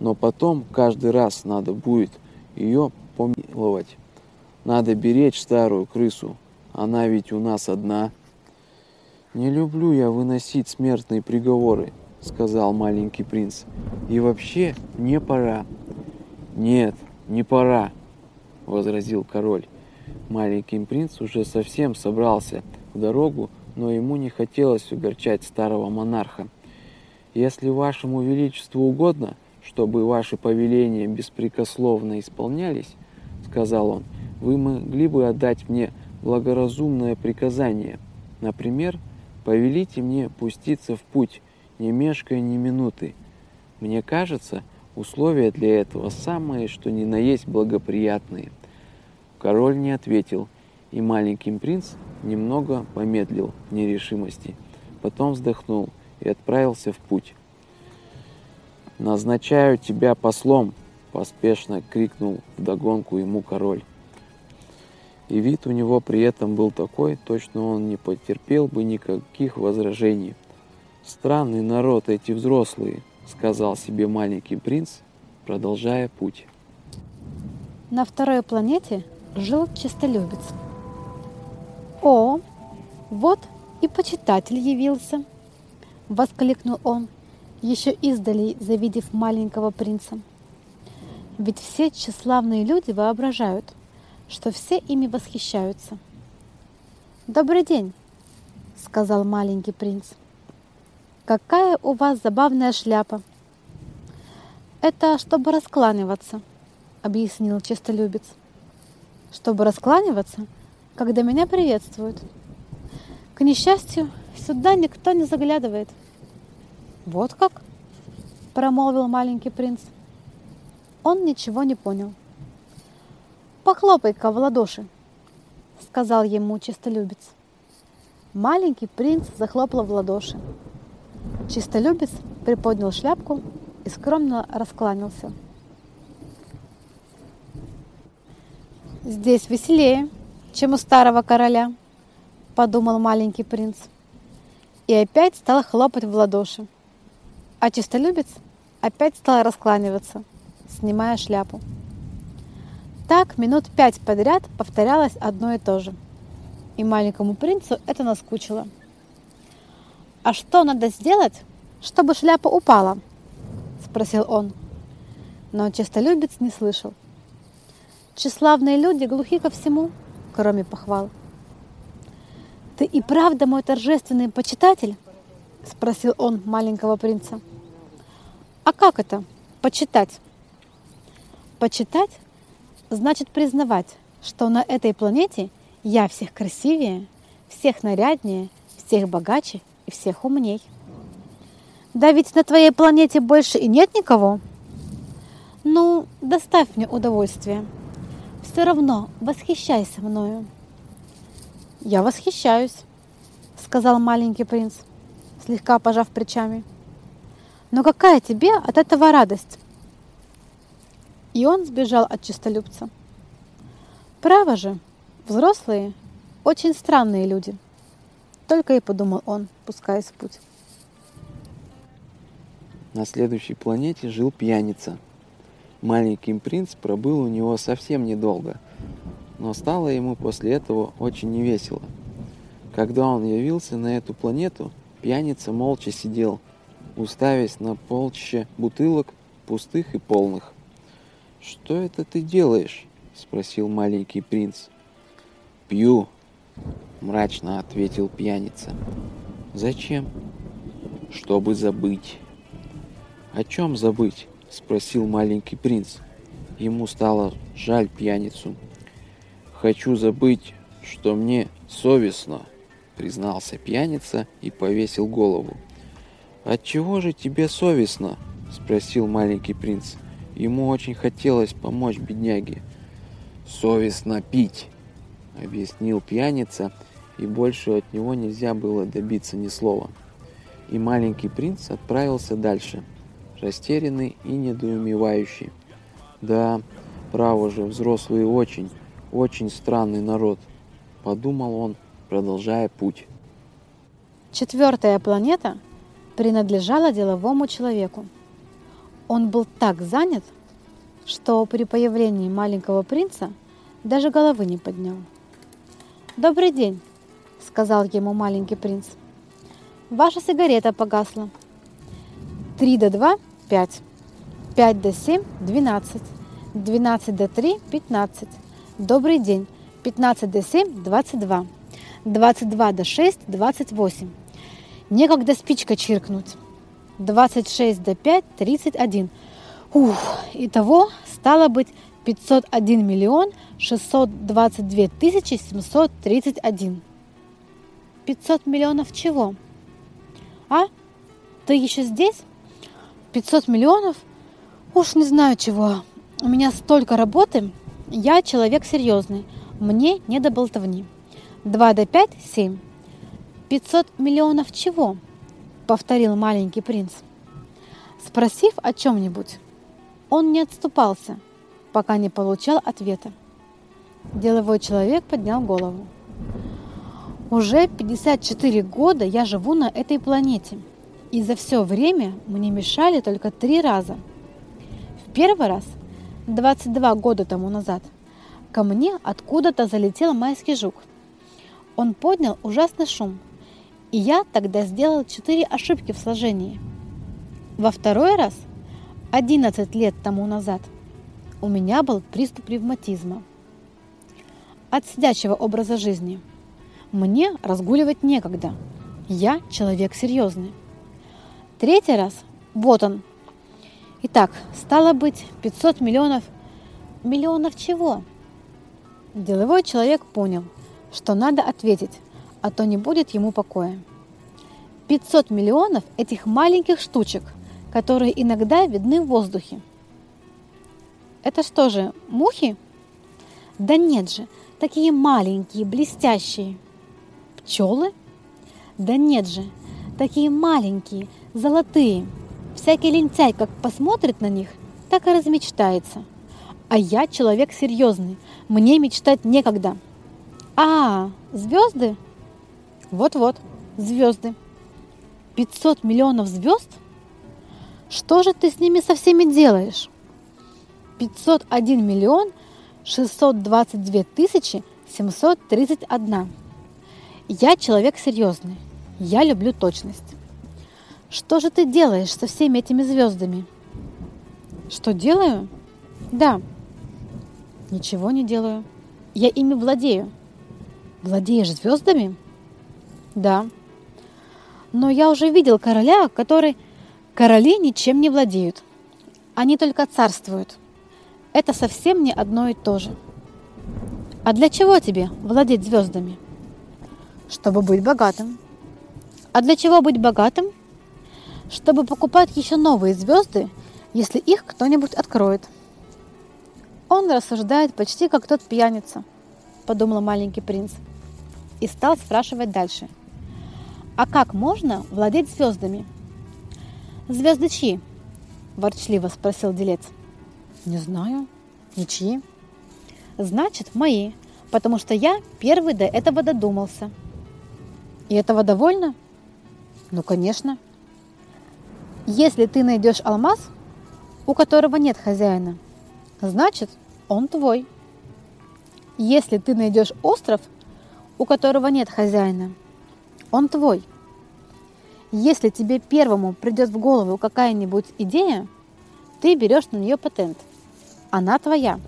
Но потом каждый раз надо будет ее помиловать. Надо беречь старую крысу. Она ведь у нас одна. Не люблю я выносить смертные приговоры, сказал маленький принц. И вообще мне пора. Нет, не пора, возразил король. Маленький принц уже совсем собрался в дорогу, но ему не хотелось угорчать старого монарха. Если вашему величеству угодно, чтобы ваши повеления беспрекословно исполнялись, сказал он, вы могли бы отдать мне благоразумное приказание. Например, повелите мне пуститься в путь, не мешкая ни минуты. Мне кажется, условия для этого самые, что ни на есть благоприятные. Король не ответил, и маленький принц немного помедлил в нерешимости. Потом вздохнул и отправился в путь. «Назначаю тебя послом!» – поспешно крикнул вдогонку ему король. И вид у него при этом был такой, точно он не потерпел бы никаких возражений. «Странный народ эти взрослые», – сказал себе маленький принц, продолжая путь. На второй планете жил чистолюбец. «О, вот и почитатель явился!» – воскликнул он еще издали завидев маленького принца. Ведь все тщеславные люди воображают, что все ими восхищаются. «Добрый день!» сказал маленький принц. «Какая у вас забавная шляпа!» «Это чтобы раскланиваться», — объяснил честолюбец. «Чтобы раскланиваться, когда меня приветствуют. К несчастью, сюда никто не заглядывает». «Вот как?» — промолвил маленький принц. Он ничего не понял. «Похлопай-ка в ладоши», — сказал ему чистолюбец. Маленький принц захлопал в ладоши. Чистолюбец приподнял шляпку и скромно раскланялся. «Здесь веселее, чем у старого короля», — подумал маленький принц. И опять стал хлопать в ладоши. А чистолюбец опять стал раскланиваться, снимая шляпу. Так минут пять подряд повторялось одно и то же. И маленькому принцу это наскучило. «А что надо сделать, чтобы шляпа упала?» – спросил он. Но честолюбец не слышал. Тщеславные люди глухи ко всему, кроме похвал. «Ты и правда мой торжественный почитатель?» – спросил он маленького принца. А как это? Почитать? Почитать значит признавать, что на этой планете я всех красивее, всех наряднее, всех богаче и всех умней. Да ведь на твоей планете больше и нет никого. Ну, доставь мне удовольствие. Все равно восхищайся мною. Я восхищаюсь, сказал маленький принц, слегка пожав плечами. Но какая тебе от этого радость? И он сбежал от чистолюбца. Право же, взрослые очень странные люди. Только и подумал он, пускаясь в путь. На следующей планете жил пьяница. Маленький принц пробыл у него совсем недолго, но стало ему после этого очень невесело. Когда он явился на эту планету, пьяница молча сидел – уставясь на полчища бутылок, пустых и полных. «Что это ты делаешь?» — спросил маленький принц. «Пью», — мрачно ответил пьяница. «Зачем?» «Чтобы забыть». «О чем забыть?» — спросил маленький принц. Ему стало жаль пьяницу. «Хочу забыть, что мне совестно», — признался пьяница и повесил голову. «Отчего же тебе совестно?» – спросил маленький принц. Ему очень хотелось помочь бедняге. «Совестно пить!» – объяснил пьяница, и больше от него нельзя было добиться ни слова. И маленький принц отправился дальше, растерянный и недоумевающий. «Да, право же, взрослый очень, очень странный народ», – подумал он, продолжая путь. Четвертая планета – принадлежала деловому человеку. Он был так занят, что при появлении маленького принца даже головы не поднял. «Добрый день», — сказал ему маленький принц. «Ваша сигарета погасла. Три до два — пять. Пять до семь — двенадцать. Двенадцать до три — пятнадцать. Добрый день. Пятнадцать до семь — двадцать два. Двадцать два до шесть — двадцать восемь. Некогда спичка чиркнуть. 26 до 5 – 31. Ух, итого стало быть 501 миллион 622 тысячи 731. 500 миллионов чего? А? Ты еще здесь? 500 миллионов? Уж не знаю чего. У меня столько работы. Я человек серьезный. Мне не до болтовни. 2 до 5 – 7. «Пятьсот миллионов чего?» — повторил маленький принц. Спросив о чем-нибудь, он не отступался, пока не получал ответа. Деловой человек поднял голову. «Уже 54 года я живу на этой планете, и за все время мне мешали только три раза. В первый раз, 22 года тому назад, ко мне откуда-то залетел майский жук. Он поднял ужасный шум – и я тогда сделал четыре ошибки в сложении. Во второй раз, 11 лет тому назад, у меня был приступ ревматизма. От сидячего образа жизни. Мне разгуливать некогда. Я человек серьезный. Третий раз. Вот он. Итак, стало быть, 500 миллионов. Миллионов чего? Деловой человек понял, что надо ответить, а то не будет ему покоя. 500 миллионов этих маленьких штучек, которые иногда видны в воздухе. Это что же, мухи? Да нет же, такие маленькие, блестящие. Пчелы? Да нет же, такие маленькие, золотые. Всякий лентяй, как посмотрит на них, так и размечтается. А я человек серьезный, мне мечтать некогда. А, звезды? Вот-вот, звезды. 500 миллионов звезд? Что же ты с ними со всеми делаешь? 501 миллион 622 тысячи 731. Я человек серьезный. Я люблю точность. Что же ты делаешь со всеми этими звездами? Что делаю? Да. Ничего не делаю. Я ими владею. Владеешь звездами? Да. Но я уже видел короля, который... Короли ничем не владеют. Они только царствуют. Это совсем не одно и то же. А для чего тебе владеть звездами? Чтобы быть богатым. А для чего быть богатым? Чтобы покупать еще новые звезды, если их кто-нибудь откроет. Он рассуждает почти как тот пьяница, подумал маленький принц и стал спрашивать дальше. А как можно владеть звездами? Звезды чьи? Ворчливо спросил делец. Не знаю. Ничьи. Значит, мои, потому что я первый до этого додумался. И этого довольно? Ну, конечно. Если ты найдешь алмаз, у которого нет хозяина, значит, он твой. Если ты найдешь остров, у которого нет хозяина, он твой. Если тебе первому придет в голову какая-нибудь идея, ты берешь на нее патент. Она твоя.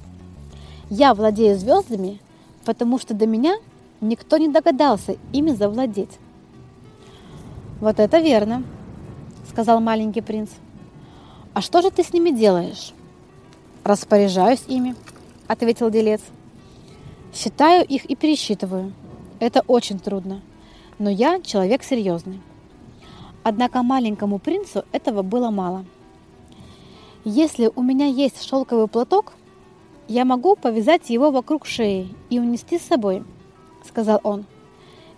Я владею звездами, потому что до меня никто не догадался ими завладеть. Вот это верно, сказал маленький принц. А что же ты с ними делаешь? Распоряжаюсь ими, ответил делец. Считаю их и пересчитываю. Это очень трудно, но я человек серьезный. Однако маленькому принцу этого было мало. Если у меня есть шелковый платок, я могу повязать его вокруг шеи и унести с собой, сказал он.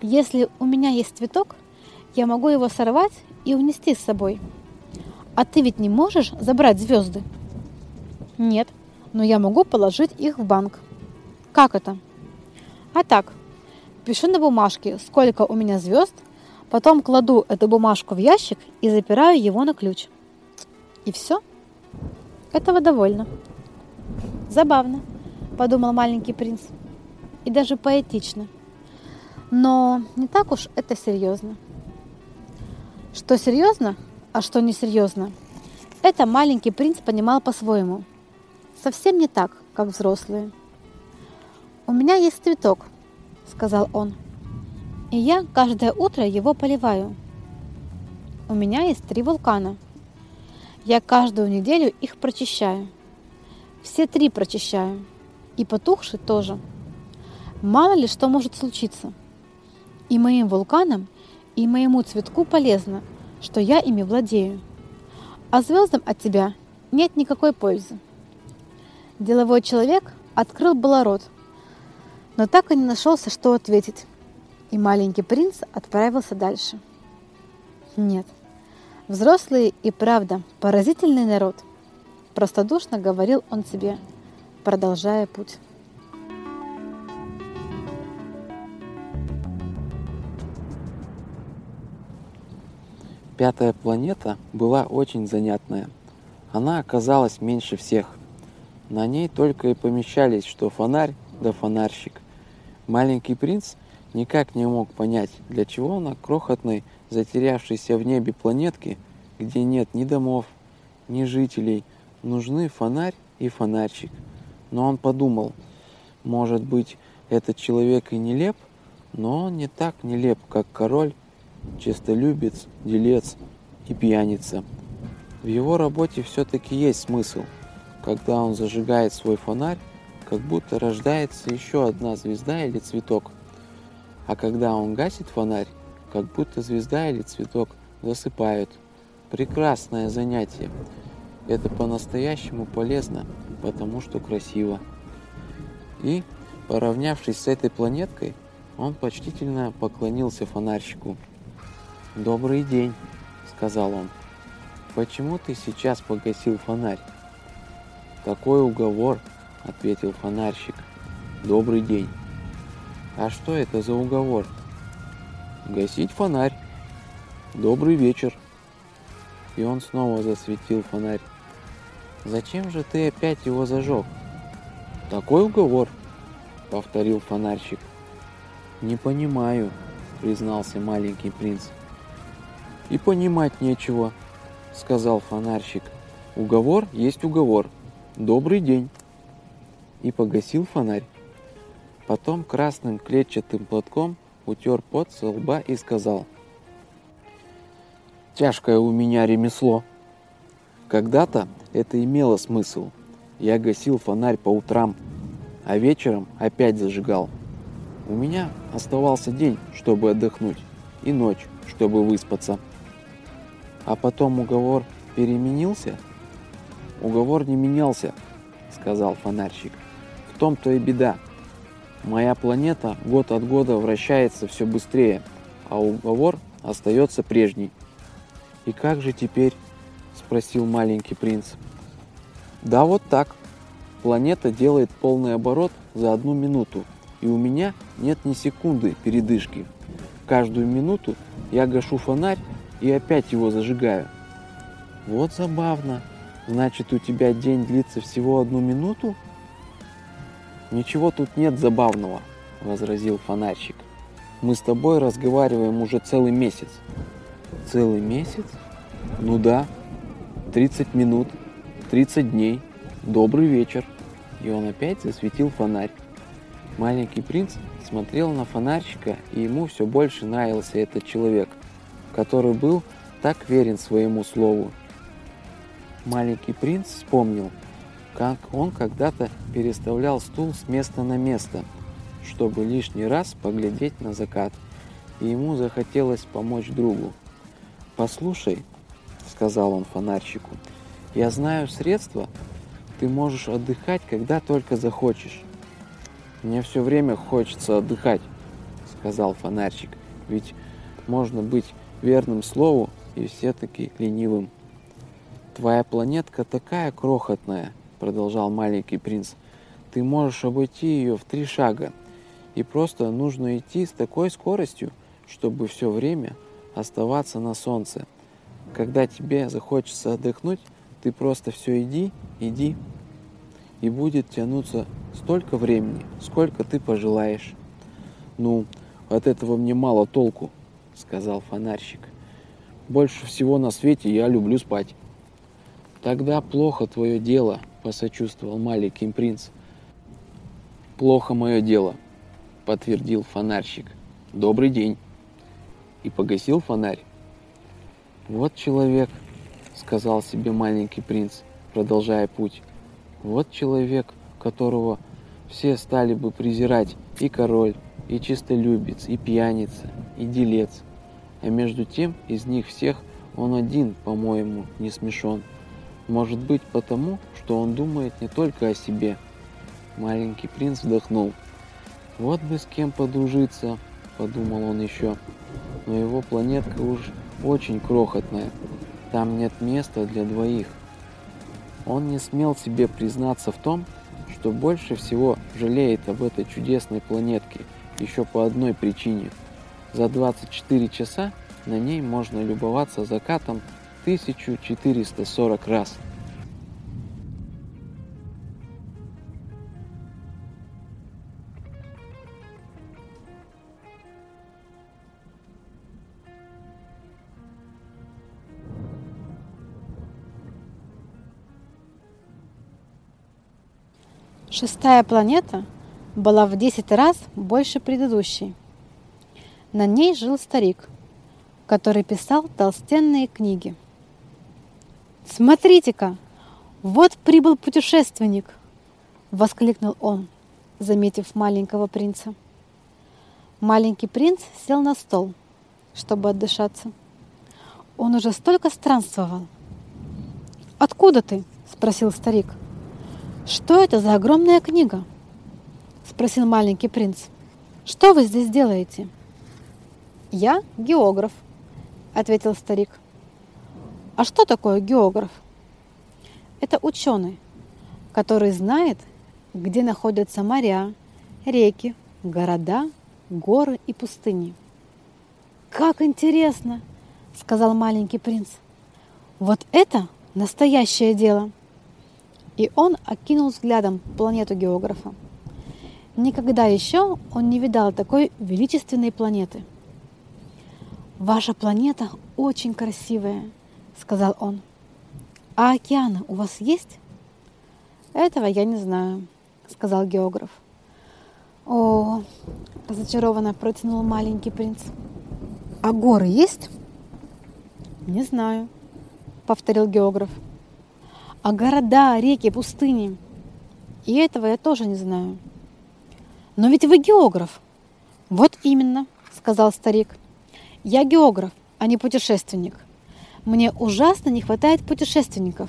Если у меня есть цветок, я могу его сорвать и унести с собой. А ты ведь не можешь забрать звезды? Нет, но я могу положить их в банк. Как это? А так, пишу на бумажке, сколько у меня звезд, потом кладу эту бумажку в ящик и запираю его на ключ. И все. Этого довольно. Забавно, подумал маленький принц. И даже поэтично. Но не так уж это серьезно. Что серьезно, а что несерьезно, это маленький принц понимал по-своему. Совсем не так, как взрослые. «У меня есть цветок», — сказал он. «И я каждое утро его поливаю. У меня есть три вулкана. Я каждую неделю их прочищаю. Все три прочищаю. И потухший тоже. Мало ли что может случиться. И моим вулканам, и моему цветку полезно, что я ими владею. А звездам от тебя нет никакой пользы. Деловой человек открыл было рот – но так и не нашелся, что ответить. И маленький принц отправился дальше. Нет, взрослые и правда поразительный народ, простодушно говорил он себе, продолжая путь. Пятая планета была очень занятная. Она оказалась меньше всех. На ней только и помещались, что фонарь да фонарщик. Маленький принц никак не мог понять, для чего на крохотной, затерявшейся в небе планетке, где нет ни домов, ни жителей, нужны фонарь и фонарчик. Но он подумал, может быть, этот человек и нелеп, но он не так нелеп, как король честолюбец, делец и пьяница. В его работе все-таки есть смысл. Когда он зажигает свой фонарь, как будто рождается еще одна звезда или цветок. А когда он гасит фонарь, как будто звезда или цветок засыпают. Прекрасное занятие. Это по-настоящему полезно, потому что красиво. И, поравнявшись с этой планеткой, он почтительно поклонился фонарщику. «Добрый день», — сказал он. «Почему ты сейчас погасил фонарь?» «Такой уговор», — ответил фонарщик. «Добрый день». «А что это за уговор?» «Гасить фонарь. Добрый вечер». И он снова засветил фонарь. «Зачем же ты опять его зажег?» «Такой уговор», — повторил фонарщик. «Не понимаю», — признался маленький принц. «И понимать нечего», — сказал фонарщик. «Уговор есть уговор. Добрый день». И погасил фонарь. Потом красным клетчатым платком утер пот со лба и сказал. «Тяжкое у меня ремесло. Когда-то это имело смысл. Я гасил фонарь по утрам, а вечером опять зажигал. У меня оставался день, чтобы отдохнуть, и ночь, чтобы выспаться. А потом уговор переменился? Уговор не менялся, сказал фонарщик. В том-то и беда. Моя планета год от года вращается все быстрее, а уговор остается прежний. И как же теперь? спросил маленький принц. Да вот так. Планета делает полный оборот за одну минуту, и у меня нет ни секунды передышки. Каждую минуту я гашу фонарь и опять его зажигаю. Вот забавно. Значит, у тебя день длится всего одну минуту? Ничего тут нет забавного, возразил фонарщик. Мы с тобой разговариваем уже целый месяц. Целый месяц? Ну да. 30 минут, 30 дней. Добрый вечер. И он опять засветил фонарь. Маленький принц смотрел на фонарщика, и ему все больше нравился этот человек, который был так верен своему слову. Маленький принц вспомнил, как он когда-то переставлял стул с места на место, чтобы лишний раз поглядеть на закат, и ему захотелось помочь другу. «Послушай», — сказал он фонарщику, — «я знаю средства, ты можешь отдыхать, когда только захочешь. Мне все время хочется отдыхать, сказал фонарщик. Ведь можно быть верным слову и все-таки ленивым. Твоя планетка такая крохотная, продолжал маленький принц. Ты можешь обойти ее в три шага. И просто нужно идти с такой скоростью, чтобы все время оставаться на солнце. Когда тебе захочется отдохнуть, ты просто все иди, иди. И будет тянуться столько времени, сколько ты пожелаешь. Ну, от этого мне мало толку, сказал фонарщик. Больше всего на свете я люблю спать. Тогда плохо твое дело, посочувствовал маленький принц. Плохо мое дело, подтвердил фонарщик. Добрый день. И погасил фонарь. Вот человек, сказал себе маленький принц, продолжая путь. Вот человек, которого все стали бы презирать и король, и чистолюбец, и пьяница, и делец. А между тем из них всех он один, по-моему, не смешон. Может быть потому, что он думает не только о себе. Маленький принц вздохнул. Вот бы с кем подружиться, подумал он еще. Но его планетка уж очень крохотная. Там нет места для двоих. Он не смел себе признаться в том, что больше всего жалеет об этой чудесной планетке еще по одной причине. За 24 часа на ней можно любоваться закатом 1440 раз – Шестая планета была в 10 раз больше предыдущей. На ней жил старик. который писал толстенные книги. «Смотрите-ка, вот прибыл путешественник!» — воскликнул он, заметив маленького принца. Маленький принц сел на стол, чтобы отдышаться. Он уже столько странствовал. «Откуда ты?» — спросил старик. «Что это за огромная книга?» — спросил маленький принц. «Что вы здесь делаете?» «Я географ», — ответил старик. «А что такое географ?» «Это ученый, который знает, где находятся моря, реки, города, горы и пустыни». «Как интересно!» — сказал маленький принц. «Вот это настоящее дело!» И он окинул взглядом планету географа. Никогда еще он не видал такой величественной планеты — «Ваша планета очень красивая», — сказал он. «А океаны у вас есть?» «Этого я не знаю», — сказал географ. «О!» — разочарованно протянул маленький принц. «А горы есть?» «Не знаю», — повторил географ. «А города, реки, пустыни?» «И этого я тоже не знаю». «Но ведь вы географ!» «Вот именно», — сказал старик. Я географ, а не путешественник. Мне ужасно не хватает путешественников.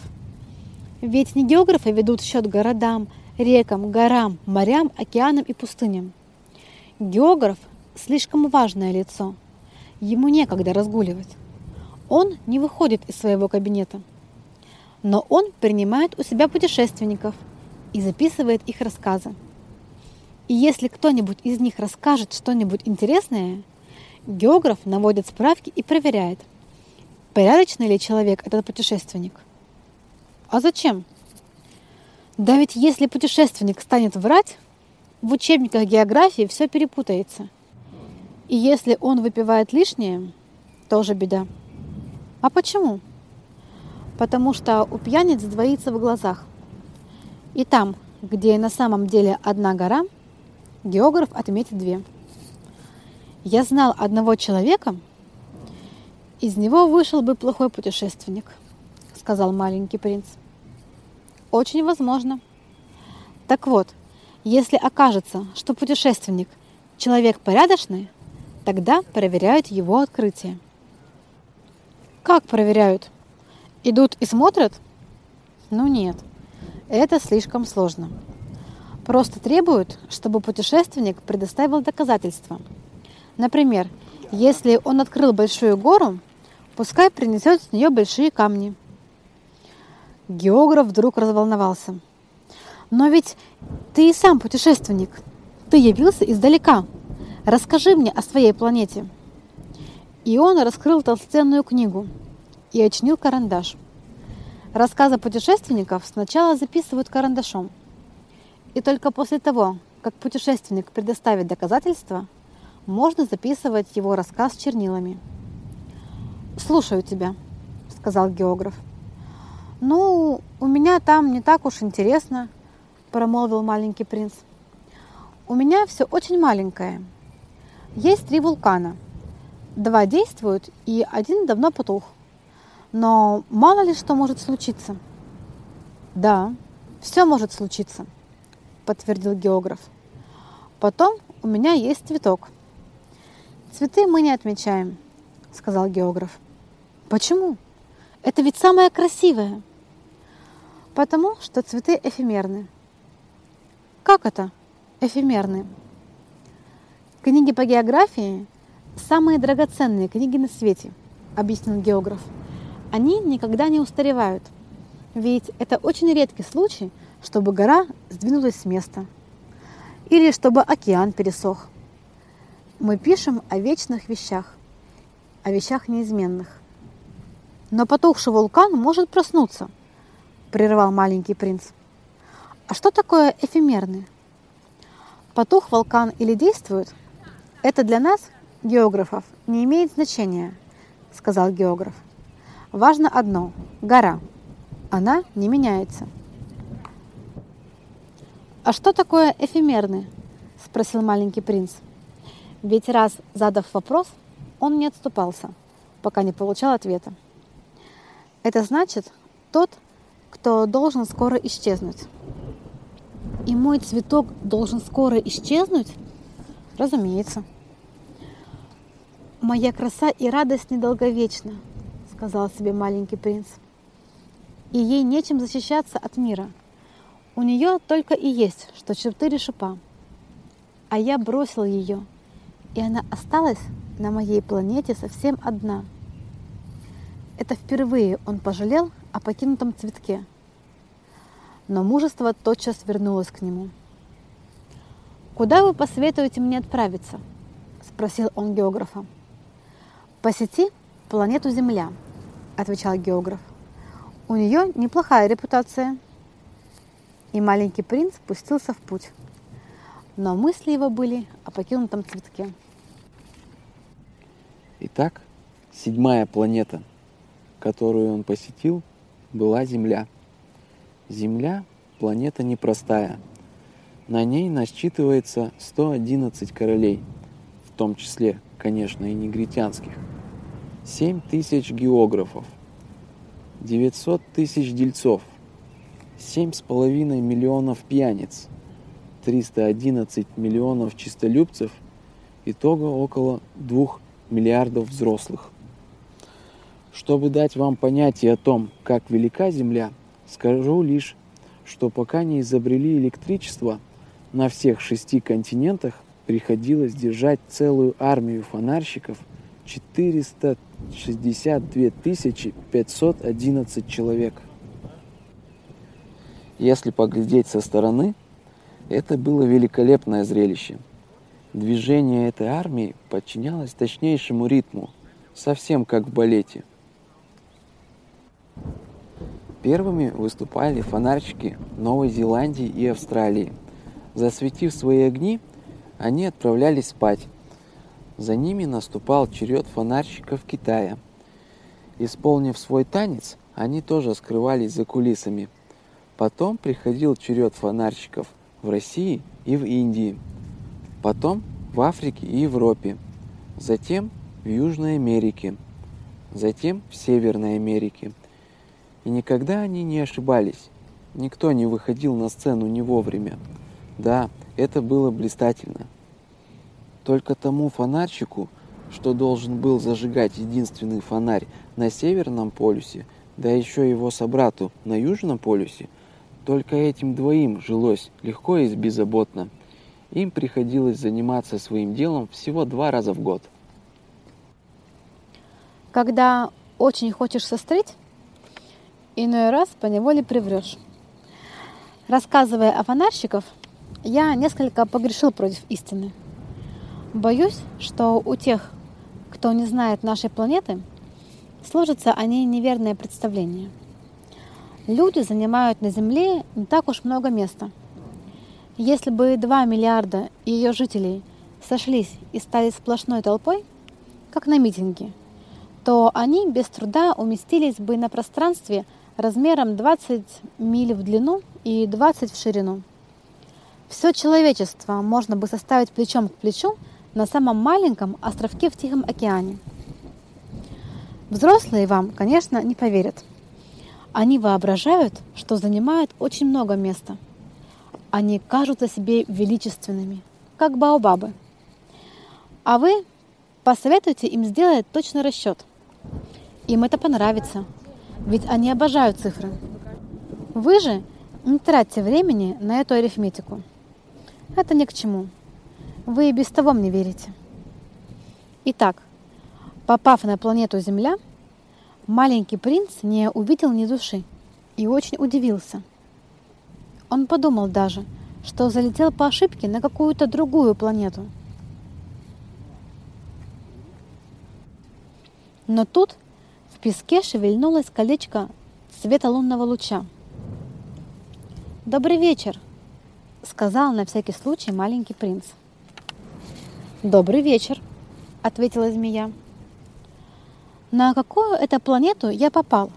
Ведь не географы ведут счет городам, рекам, горам, морям, океанам и пустыням. Географ – слишком важное лицо. Ему некогда разгуливать. Он не выходит из своего кабинета. Но он принимает у себя путешественников и записывает их рассказы. И если кто-нибудь из них расскажет что-нибудь интересное – Географ наводит справки и проверяет, порядочный ли человек этот путешественник. А зачем? Да ведь если путешественник станет врать, в учебниках географии все перепутается. И если он выпивает лишнее, тоже беда. А почему? Потому что у пьяниц двоится в глазах. И там, где на самом деле одна гора, географ отметит две. Я знал одного человека, из него вышел бы плохой путешественник, сказал маленький принц. Очень возможно. Так вот, если окажется, что путешественник – человек порядочный, тогда проверяют его открытие. Как проверяют? Идут и смотрят? Ну нет, это слишком сложно. Просто требуют, чтобы путешественник предоставил доказательства – Например, если он открыл большую гору, пускай принесет с нее большие камни. Географ вдруг разволновался. «Но ведь ты и сам путешественник. Ты явился издалека. Расскажи мне о своей планете». И он раскрыл толстенную книгу и очнил карандаш. Рассказы путешественников сначала записывают карандашом. И только после того, как путешественник предоставит доказательства – можно записывать его рассказ чернилами. «Слушаю тебя», — сказал географ. «Ну, у меня там не так уж интересно», — промолвил маленький принц. «У меня все очень маленькое. Есть три вулкана. Два действуют, и один давно потух. Но мало ли что может случиться». «Да, все может случиться», — подтвердил географ. «Потом у меня есть цветок — «Цветы мы не отмечаем», — сказал географ. «Почему? Это ведь самое красивое». «Потому что цветы эфемерны». «Как это эфемерны?» «Книги по географии – самые драгоценные книги на свете», – объяснил географ. «Они никогда не устаревают, ведь это очень редкий случай, чтобы гора сдвинулась с места или чтобы океан пересох. Мы пишем о вечных вещах, о вещах неизменных. Но потухший вулкан может проснуться, прервал маленький принц. А что такое эфемерный? Потух вулкан или действует? Это для нас, географов, не имеет значения, сказал географ. Важно одно – гора. Она не меняется. А что такое эфемерный? спросил маленький принц. Ведь раз задав вопрос, он не отступался, пока не получал ответа. Это значит тот, кто должен скоро исчезнуть. И мой цветок должен скоро исчезнуть? Разумеется. Моя краса и радость недолговечна, сказал себе маленький принц. И ей нечем защищаться от мира. У нее только и есть, что четыре шипа. А я бросил ее, и она осталась на моей планете совсем одна. Это впервые он пожалел о покинутом цветке. Но мужество тотчас вернулось к нему. «Куда вы посоветуете мне отправиться?» – спросил он географа. «Посети планету Земля», – отвечал географ. «У нее неплохая репутация». И маленький принц пустился в путь. Но мысли его были о покинутом цветке. Итак, седьмая планета, которую он посетил, была Земля. Земля – планета непростая. На ней насчитывается 111 королей, в том числе, конечно, и негритянских, 7 тысяч географов, 900 тысяч дельцов, 7,5 миллионов пьяниц, 311 миллионов чистолюбцев, итого около 2 миллиардов взрослых. Чтобы дать вам понятие о том, как велика Земля, скажу лишь, что пока не изобрели электричество, на всех шести континентах приходилось держать целую армию фонарщиков 462 511 человек. Если поглядеть со стороны, это было великолепное зрелище. Движение этой армии подчинялось точнейшему ритму, совсем как в балете. Первыми выступали фонарщики Новой Зеландии и Австралии. Засветив свои огни, они отправлялись спать. За ними наступал черед фонарщиков Китая. Исполнив свой танец, они тоже скрывались за кулисами – Потом приходил черед фонарщиков в России и в Индии. Потом в Африке и Европе. Затем в Южной Америке. Затем в Северной Америке. И никогда они не ошибались. Никто не выходил на сцену не вовремя. Да, это было блистательно. Только тому фонарщику, что должен был зажигать единственный фонарь на Северном полюсе, да еще его собрату на Южном полюсе – только этим двоим жилось легко и беззаботно. Им приходилось заниматься своим делом всего два раза в год. Когда очень хочешь сострить, иной раз по неволе приврешь. Рассказывая о фонарщиков, я несколько погрешил против истины. Боюсь, что у тех, кто не знает нашей планеты, сложится о ней неверное представление – люди занимают на Земле не так уж много места. Если бы 2 миллиарда ее жителей сошлись и стали сплошной толпой, как на митинге, то они без труда уместились бы на пространстве размером 20 миль в длину и 20 в ширину. Все человечество можно бы составить плечом к плечу на самом маленьком островке в Тихом океане. Взрослые вам, конечно, не поверят – они воображают, что занимают очень много места. Они кажутся себе величественными, как баобабы. А вы посоветуйте им сделать точный расчет. Им это понравится, ведь они обожают цифры. Вы же не тратьте времени на эту арифметику. Это ни к чему. Вы и без того мне верите. Итак, попав на планету Земля – Маленький принц не увидел ни души и очень удивился. Он подумал даже, что залетел по ошибке на какую-то другую планету. Но тут в песке шевельнулось колечко цвета лунного луча. «Добрый вечер!» — сказал на всякий случай маленький принц. «Добрый вечер!» — ответила змея. На какую это планету я попал?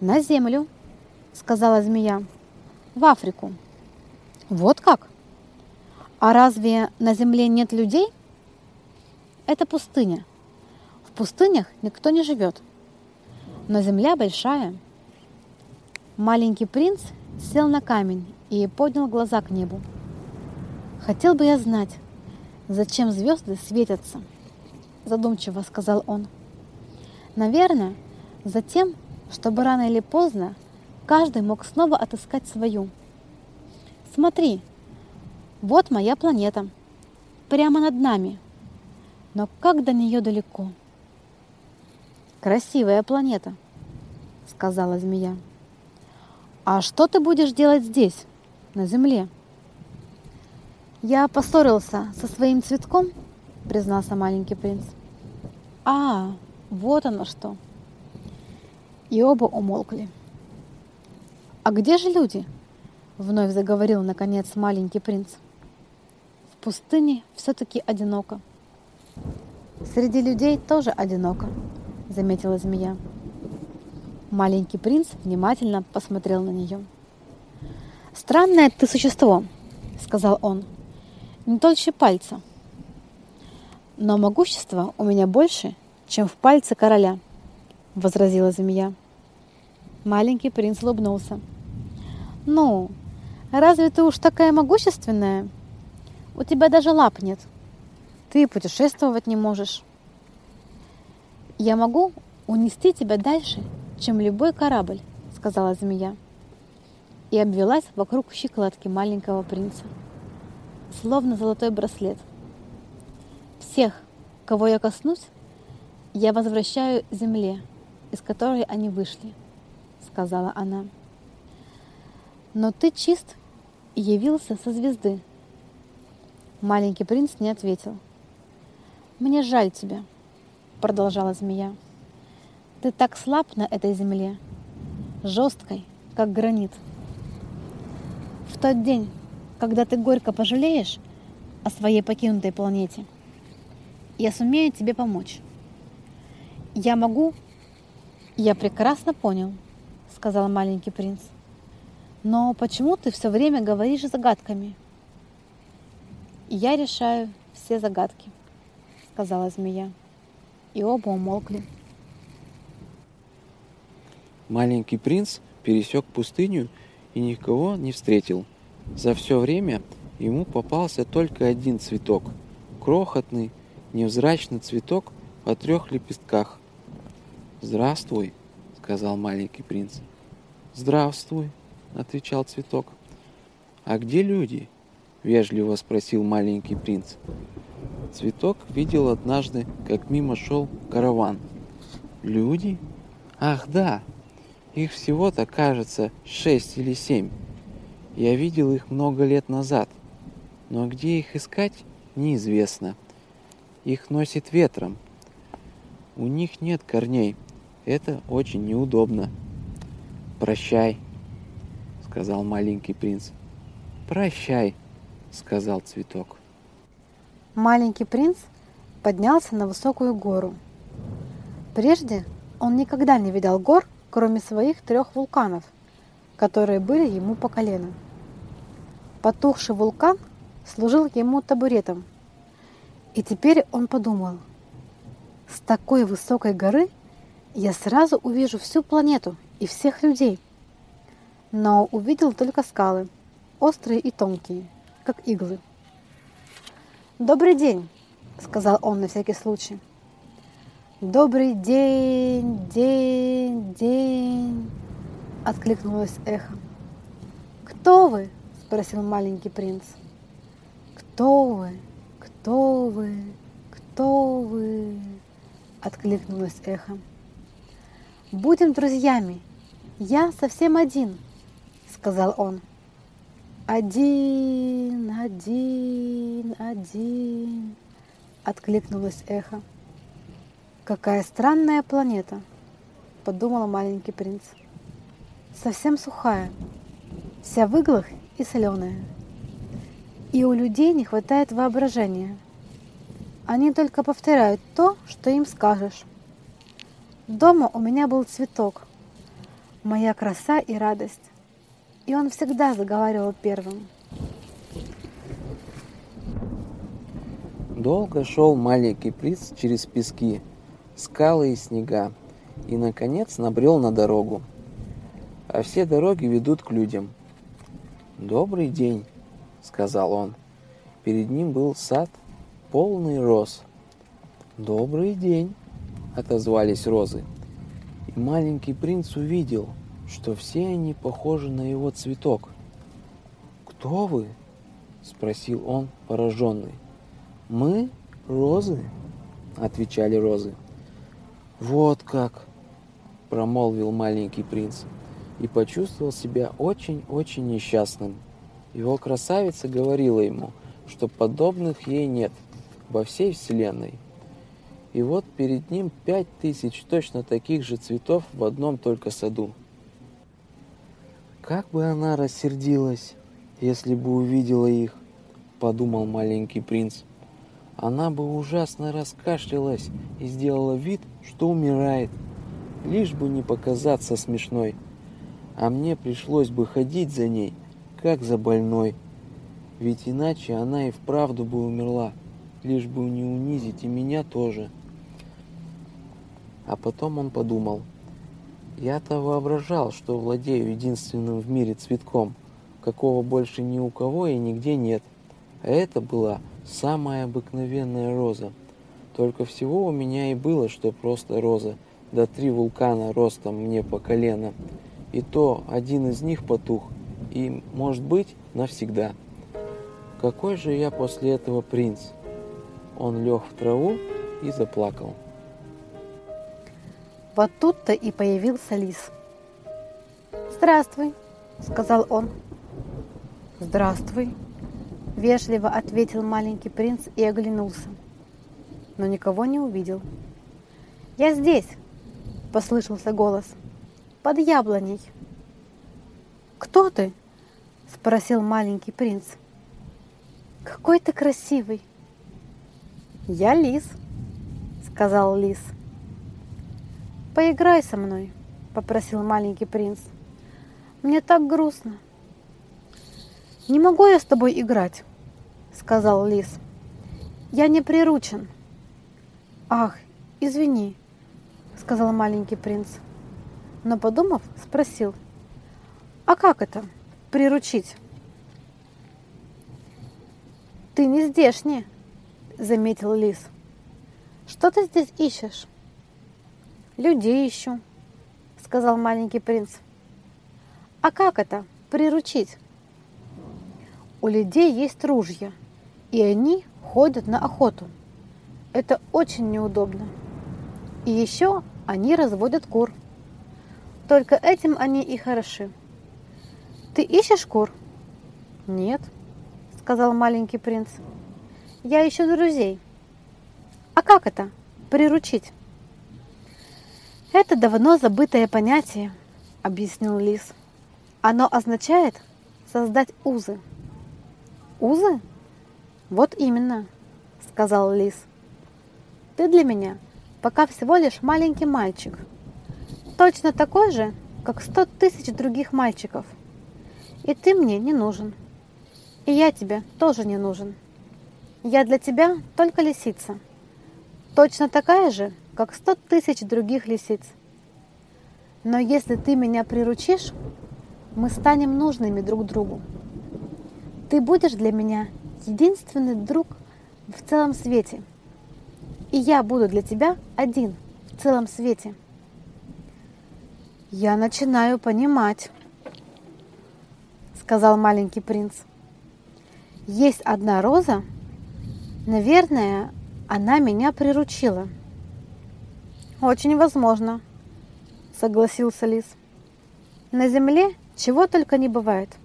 На Землю, сказала змея. В Африку. Вот как? А разве на Земле нет людей? Это пустыня. В пустынях никто не живет, но земля большая. Маленький принц сел на камень и поднял глаза к небу. Хотел бы я знать, зачем звезды светятся, задумчиво сказал он. Наверное, затем, чтобы рано или поздно каждый мог снова отыскать свою. Смотри, вот моя планета, прямо над нами. Но как до нее далеко? Красивая планета, сказала змея. А что ты будешь делать здесь, на Земле? Я поссорился со своим цветком, признался маленький принц. А, вот оно что. И оба умолкли. А где же люди? Вновь заговорил, наконец, маленький принц. В пустыне все-таки одиноко. Среди людей тоже одиноко, заметила змея. Маленький принц внимательно посмотрел на нее. «Странное ты существо», — сказал он, — «не толще пальца. Но могущество у меня больше, чем в пальце короля», — возразила змея. Маленький принц улыбнулся. «Ну, разве ты уж такая могущественная? У тебя даже лап нет. Ты путешествовать не можешь. Я могу унести тебя дальше, чем любой корабль», — сказала змея. И обвелась вокруг щеколотки маленького принца, словно золотой браслет. «Всех, кого я коснусь, я возвращаю земле, из которой они вышли», — сказала она. «Но ты чист и явился со звезды». Маленький принц не ответил. «Мне жаль тебя», — продолжала змея. Ты так слаб на этой земле, жесткой, как гранит. В тот день, когда ты горько пожалеешь о своей покинутой планете, я сумею тебе помочь. Я могу... Я прекрасно понял, сказал маленький принц. Но почему ты все время говоришь загадками? Я решаю все загадки, сказала змея. И оба умолкли. Маленький принц пересек пустыню и никого не встретил. За все время ему попался только один цветок. Крохотный, невзрачный цветок о трех лепестках. «Здравствуй», — сказал маленький принц. «Здравствуй», — отвечал цветок. «А где люди?» — вежливо спросил маленький принц. Цветок видел однажды, как мимо шел караван. «Люди? Ах, да!» Их всего-то, кажется, шесть или семь. Я видел их много лет назад. Но где их искать, неизвестно. Их носит ветром. У них нет корней. Это очень неудобно. «Прощай», — сказал маленький принц. «Прощай», — сказал цветок. Маленький принц поднялся на высокую гору. Прежде он никогда не видал гор, кроме своих трех вулканов, которые были ему по колено. Потухший вулкан служил ему табуретом. И теперь он подумал, с такой высокой горы я сразу увижу всю планету и всех людей. Но увидел только скалы, острые и тонкие, как иглы. «Добрый день», — сказал он на всякий случай. «Добрый день, день, день!» — откликнулось эхо. «Кто вы?» — спросил маленький принц. «Кто вы? Кто вы? Кто вы?» — откликнулось эхо. «Будем друзьями. Я совсем один», — сказал он. «Один, один, один», — откликнулось эхо. «Какая странная планета!» – подумал маленький принц. «Совсем сухая, вся в иглах и соленая. И у людей не хватает воображения. Они только повторяют то, что им скажешь. Дома у меня был цветок, моя краса и радость, и он всегда заговаривал первым. Долго шел маленький принц через пески, скалы и снега, и, наконец, набрел на дорогу. А все дороги ведут к людям. «Добрый день», — сказал он. Перед ним был сад, полный роз. «Добрый день», — отозвались розы. И маленький принц увидел, что все они похожи на его цветок. «Кто вы?» — спросил он, пораженный. «Мы розы», — отвечали розы. «Вот как!» – промолвил маленький принц и почувствовал себя очень-очень несчастным. Его красавица говорила ему, что подобных ей нет во всей вселенной. И вот перед ним пять тысяч точно таких же цветов в одном только саду. Как бы она рассердилась, если бы увидела их, подумал маленький принц – она бы ужасно раскашлялась и сделала вид, что умирает, лишь бы не показаться смешной. А мне пришлось бы ходить за ней, как за больной. Ведь иначе она и вправду бы умерла, лишь бы не унизить и меня тоже. А потом он подумал, я-то воображал, что владею единственным в мире цветком, какого больше ни у кого и нигде нет. А это была Самая обыкновенная роза. Только всего у меня и было, что просто роза, да три вулкана ростом мне по колено. И то один из них потух, и, может быть, навсегда. Какой же я после этого принц? Он лег в траву и заплакал. Вот тут-то и появился лис. «Здравствуй», — сказал он. «Здравствуй», Вежливо ответил маленький принц и оглянулся, но никого не увидел. «Я здесь!» – послышался голос. «Под яблоней!» «Кто ты?» – спросил маленький принц. «Какой ты красивый!» «Я лис», – сказал лис. «Поиграй со мной», – попросил маленький принц. «Мне так грустно». «Не могу я с тобой играть», — сказал лис. «Я не приручен». «Ах, извини», — сказал маленький принц. Но, подумав, спросил, «А как это, приручить?» «Ты не здешний», — заметил лис. «Что ты здесь ищешь?» «Людей ищу», — сказал маленький принц. «А как это, приручить?» у людей есть ружья, и они ходят на охоту. Это очень неудобно. И еще они разводят кур. Только этим они и хороши. Ты ищешь кур? Нет, сказал маленький принц. Я ищу друзей. А как это? Приручить? Это давно забытое понятие, объяснил лис. Оно означает создать узы. Узы? Вот именно, сказал лис. Ты для меня пока всего лишь маленький мальчик. Точно такой же, как сто тысяч других мальчиков. И ты мне не нужен. И я тебе тоже не нужен. Я для тебя только лисица. Точно такая же, как сто тысяч других лисиц. Но если ты меня приручишь, мы станем нужными друг другу. Ты будешь для меня единственный друг в целом свете. И я буду для тебя один в целом свете. Я начинаю понимать, сказал маленький принц. Есть одна роза, наверное, она меня приручила. Очень возможно, согласился лис. На земле чего только не бывает –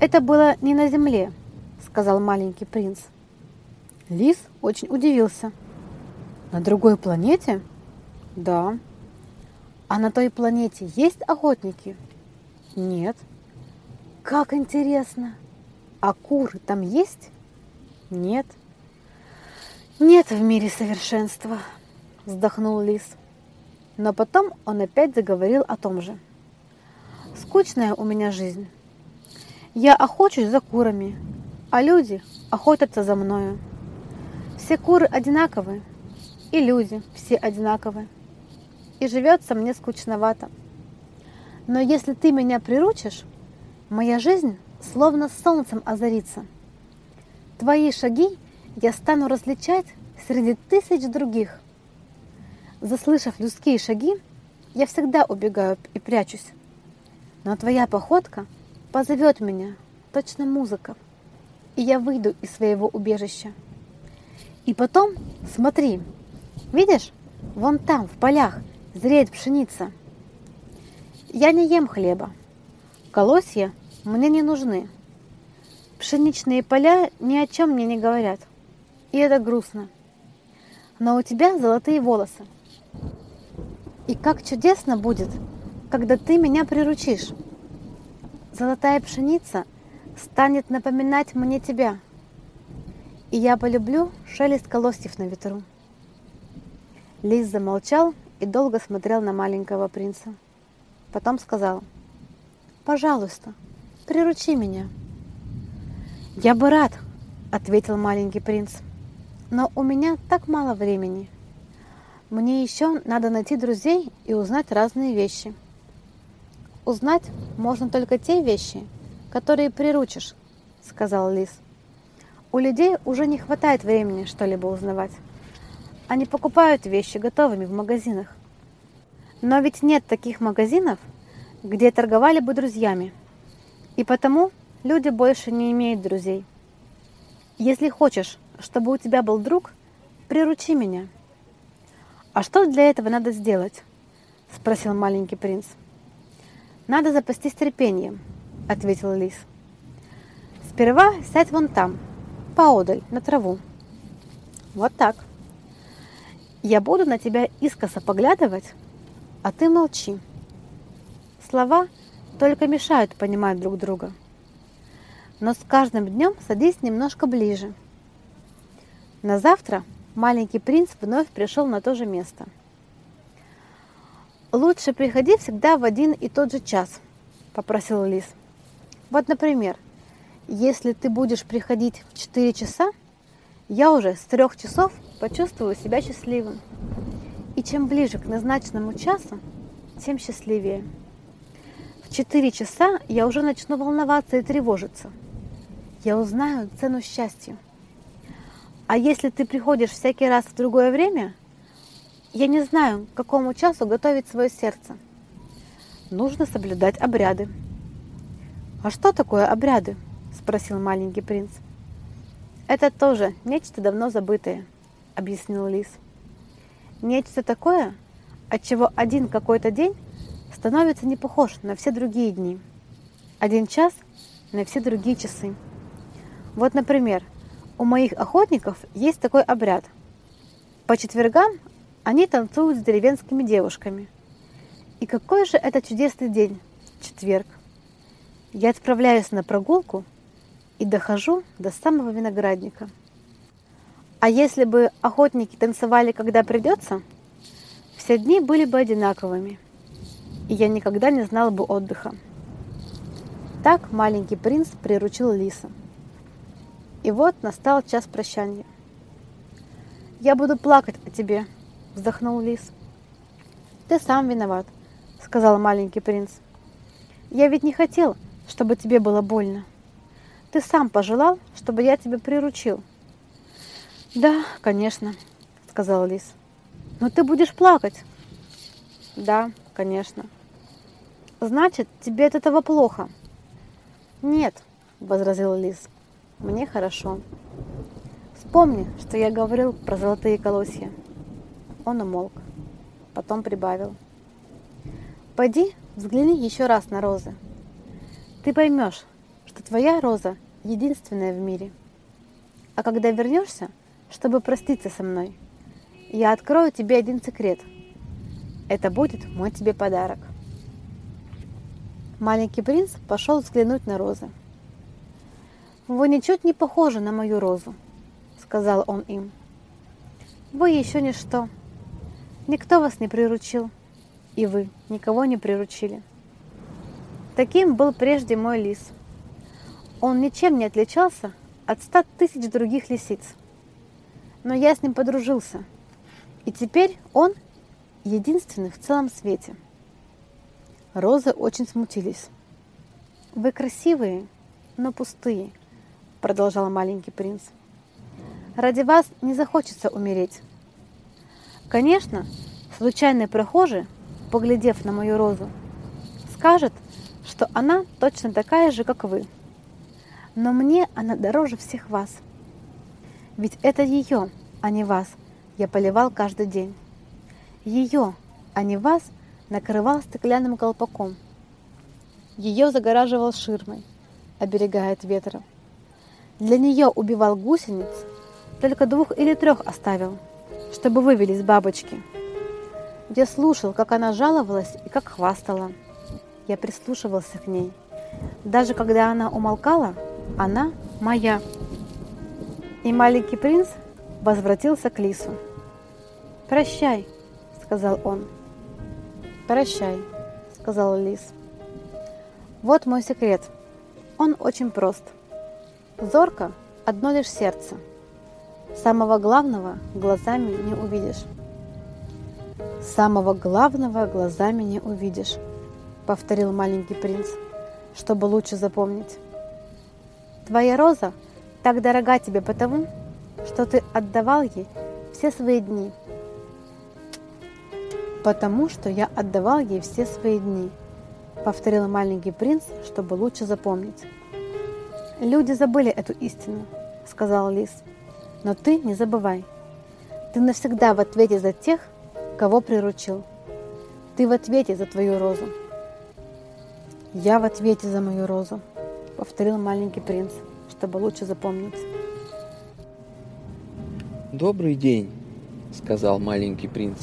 «Это было не на земле», — сказал маленький принц. Лис очень удивился. «На другой планете?» «Да». «А на той планете есть охотники?» «Нет». «Как интересно! А куры там есть?» «Нет». «Нет в мире совершенства», — вздохнул лис. Но потом он опять заговорил о том же. «Скучная у меня жизнь. Я охочусь за курами, а люди охотятся за мною. Все куры одинаковы, и люди все одинаковые. И живется мне скучновато. Но если ты меня приручишь, моя жизнь словно солнцем озарится. Твои шаги я стану различать среди тысяч других. Заслышав людские шаги, я всегда убегаю и прячусь. Но твоя походка позовет меня, точно музыка, и я выйду из своего убежища. И потом, смотри, видишь, вон там, в полях, зреет пшеница. Я не ем хлеба. Колосья мне не нужны. Пшеничные поля ни о чем мне не говорят. И это грустно. Но у тебя золотые волосы. И как чудесно будет, когда ты меня приручишь. Золотая пшеница станет напоминать мне тебя. И я полюблю шелест колосьев на ветру. Лис замолчал и долго смотрел на маленького принца. Потом сказал, «Пожалуйста, приручи меня». «Я бы рад», — ответил маленький принц, «но у меня так мало времени. Мне еще надо найти друзей и узнать разные вещи». «Узнать можно только те вещи, которые приручишь», — сказал лис. «У людей уже не хватает времени что-либо узнавать. Они покупают вещи готовыми в магазинах. Но ведь нет таких магазинов, где торговали бы друзьями. И потому люди больше не имеют друзей. Если хочешь, чтобы у тебя был друг, приручи меня. А что для этого надо сделать? Спросил маленький принц. Надо запастись терпением, ответил лис. Сперва сядь вон там, поодаль, на траву. Вот так. Я буду на тебя искоса поглядывать, а ты молчи. Слова только мешают понимать друг друга. Но с каждым днем садись немножко ближе. На завтра маленький принц вновь пришел на то же место. «Лучше приходи всегда в один и тот же час», – попросил лис. «Вот, например, если ты будешь приходить в 4 часа, я уже с трех часов почувствую себя счастливым. И чем ближе к назначенному часу, тем счастливее. В 4 часа я уже начну волноваться и тревожиться. Я узнаю цену счастью. А если ты приходишь всякий раз в другое время, я не знаю, к какому часу готовить свое сердце. Нужно соблюдать обряды. «А что такое обряды?» – спросил маленький принц. «Это тоже нечто давно забытое», – объяснил лис. Нечто такое, от чего один какой-то день становится не похож на все другие дни. Один час на все другие часы. Вот, например, у моих охотников есть такой обряд. По четвергам они танцуют с деревенскими девушками. И какой же это чудесный день, четверг. Я отправляюсь на прогулку и дохожу до самого виноградника. А если бы охотники танцевали, когда придется, все дни были бы одинаковыми, и я никогда не знал бы отдыха. Так маленький принц приручил лиса. И вот настал час прощания. «Я буду плакать о тебе», — вздохнул лис. «Ты сам виноват», — сказал маленький принц. «Я ведь не хотел, чтобы тебе было больно. Ты сам пожелал, чтобы я тебя приручил». «Да, конечно», — сказал лис. «Но ты будешь плакать». «Да, конечно». «Значит, тебе от этого плохо». «Нет», — возразил лис. «Мне хорошо». «Вспомни, что я говорил про золотые колосья». Он умолк, потом прибавил. «Пойди, взгляни еще раз на розы. Ты поймешь, что твоя роза единственная в мире. А когда вернешься, — чтобы проститься со мной. Я открою тебе один секрет. Это будет мой тебе подарок. Маленький принц пошел взглянуть на розы. «Вы ничуть не похожи на мою розу», — сказал он им. «Вы еще ничто. Никто вас не приручил, и вы никого не приручили. Таким был прежде мой лис. Он ничем не отличался от ста тысяч других лисиц но я с ним подружился. И теперь он единственный в целом свете. Розы очень смутились. «Вы красивые, но пустые», — продолжал маленький принц. «Ради вас не захочется умереть. Конечно, случайный прохожий, поглядев на мою розу, скажет, что она точно такая же, как вы. Но мне она дороже всех вас. Ведь это ее, а не вас, я поливал каждый день. Ее, а не вас, накрывал стеклянным колпаком. Ее загораживал ширмой, оберегая от ветра. Для нее убивал гусениц, только двух или трех оставил, чтобы вывелись бабочки. Я слушал, как она жаловалась и как хвастала. Я прислушивался к ней. Даже когда она умолкала, она моя. И маленький принц возвратился к лису. «Прощай», — сказал он. «Прощай», — сказал лис. «Вот мой секрет. Он очень прост. Зорко — одно лишь сердце. Самого главного глазами не увидишь». «Самого главного глазами не увидишь», — повторил маленький принц, чтобы лучше запомнить. «Твоя роза так дорога тебе потому, что ты отдавал ей все свои дни». «Потому что я отдавал ей все свои дни», — повторил маленький принц, чтобы лучше запомнить. «Люди забыли эту истину», — сказал лис. «Но ты не забывай. Ты навсегда в ответе за тех, кого приручил. Ты в ответе за твою розу». «Я в ответе за мою розу», — повторил маленький принц, чтобы лучше запомнить. «Добрый день», — сказал маленький принц.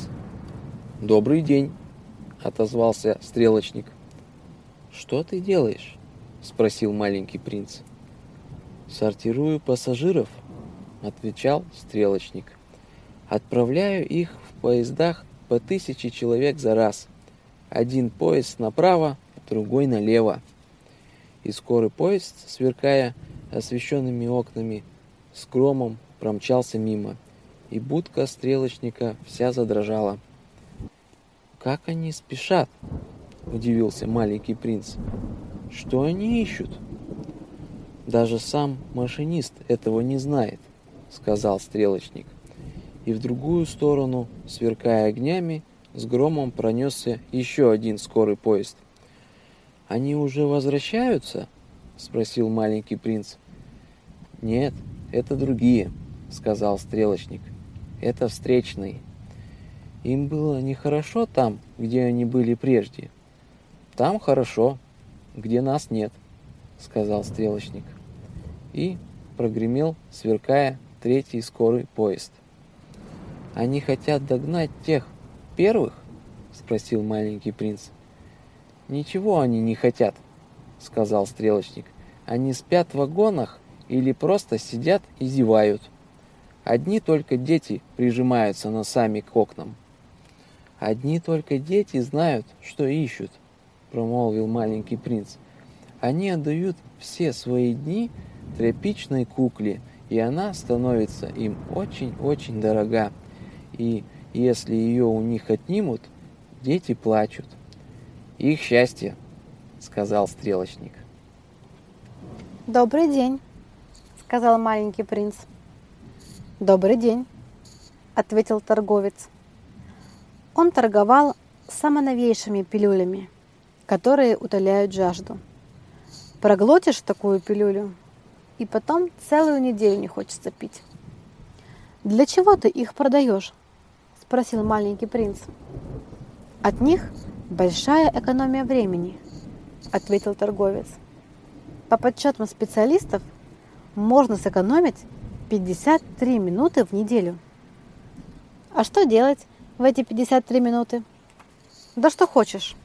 «Добрый день», — отозвался стрелочник. «Что ты делаешь?» — спросил маленький принц. «Сортирую пассажиров», — отвечал стрелочник. «Отправляю их в поездах по тысяче человек за раз. Один поезд направо, другой налево. И скорый поезд, сверкая освещенными окнами, с громом промчался мимо, и будка стрелочника вся задрожала. «Как они спешат?» – удивился маленький принц. «Что они ищут?» «Даже сам машинист этого не знает», – сказал стрелочник. И в другую сторону, сверкая огнями, с громом пронесся еще один скорый поезд – «Они уже возвращаются?» — спросил маленький принц. «Нет, это другие», — сказал стрелочник. «Это встречные. Им было нехорошо там, где они были прежде. Там хорошо, где нас нет», — сказал стрелочник. И прогремел, сверкая, третий скорый поезд. «Они хотят догнать тех первых?» — спросил маленький принц. «Ничего они не хотят», — сказал стрелочник. «Они спят в вагонах или просто сидят и зевают. Одни только дети прижимаются носами к окнам». «Одни только дети знают, что ищут», — промолвил маленький принц. «Они отдают все свои дни тряпичной кукле, и она становится им очень-очень дорога. И если ее у них отнимут, дети плачут. «Их счастье», — сказал стрелочник. «Добрый день», — сказал маленький принц. «Добрый день», — ответил торговец. Он торговал самоновейшими пилюлями, которые утоляют жажду. Проглотишь такую пилюлю, и потом целую неделю не хочется пить. «Для чего ты их продаешь?» – спросил маленький принц. «От них Большая экономия времени, ответил торговец. По подсчетам специалистов можно сэкономить 53 минуты в неделю. А что делать в эти 53 минуты? Да что хочешь.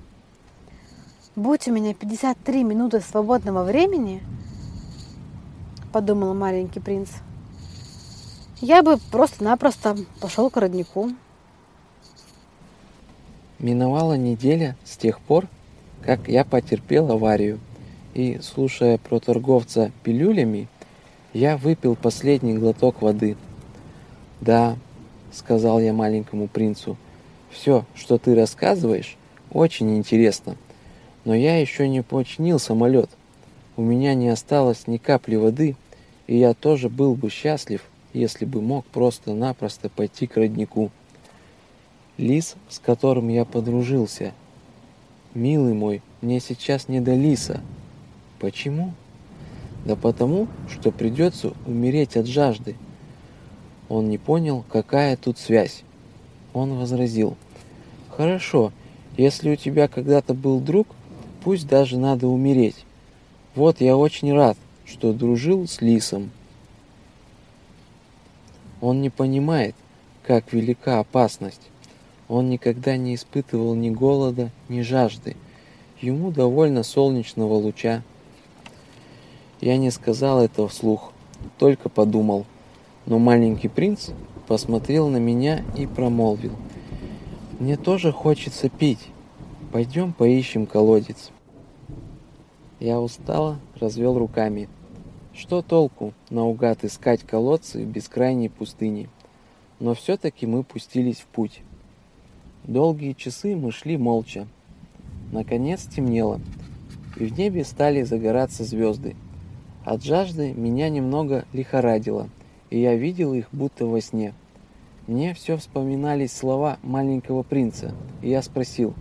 Будь у меня 53 минуты свободного времени, подумал маленький принц, я бы просто-напросто пошел к роднику. Миновала неделя с тех пор, как я потерпел аварию, и, слушая про торговца пилюлями, я выпил последний глоток воды. Да, сказал я маленькому принцу. Все, что ты рассказываешь, очень интересно. Но я еще не починил самолет. У меня не осталось ни капли воды, и я тоже был бы счастлив, если бы мог просто-напросто пойти к роднику. Лис, с которым я подружился. Милый мой, мне сейчас не до лиса. Почему? Да потому, что придется умереть от жажды. Он не понял, какая тут связь. Он возразил. Хорошо, если у тебя когда-то был друг, пусть даже надо умереть. Вот я очень рад, что дружил с лисом. Он не понимает, как велика опасность. Он никогда не испытывал ни голода, ни жажды. Ему довольно солнечного луча. Я не сказал этого вслух, только подумал. Но маленький принц посмотрел на меня и промолвил. «Мне тоже хочется пить. Пойдем поищем колодец». Я устало развел руками. Что толку наугад искать колодцы в бескрайней пустыне? Но все-таки мы пустились в путь. Долгие часы мы шли молча. Наконец темнело, и в небе стали загораться звезды. От жажды меня немного лихорадило, и я видел их будто во сне. Мне все вспоминались слова маленького принца, и я спросил,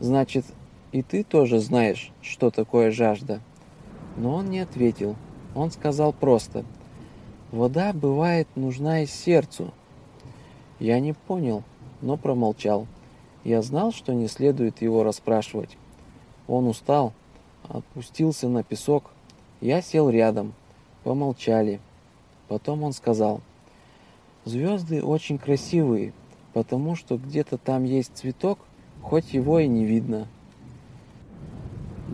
«Значит, и ты тоже знаешь, что такое жажда?» Но он не ответил. Он сказал просто, «Вода бывает нужна и сердцу». Я не понял, но промолчал. Я знал, что не следует его расспрашивать. Он устал, опустился на песок. Я сел рядом. Помолчали. Потом он сказал, «Звезды очень красивые, потому что где-то там есть цветок, хоть его и не видно».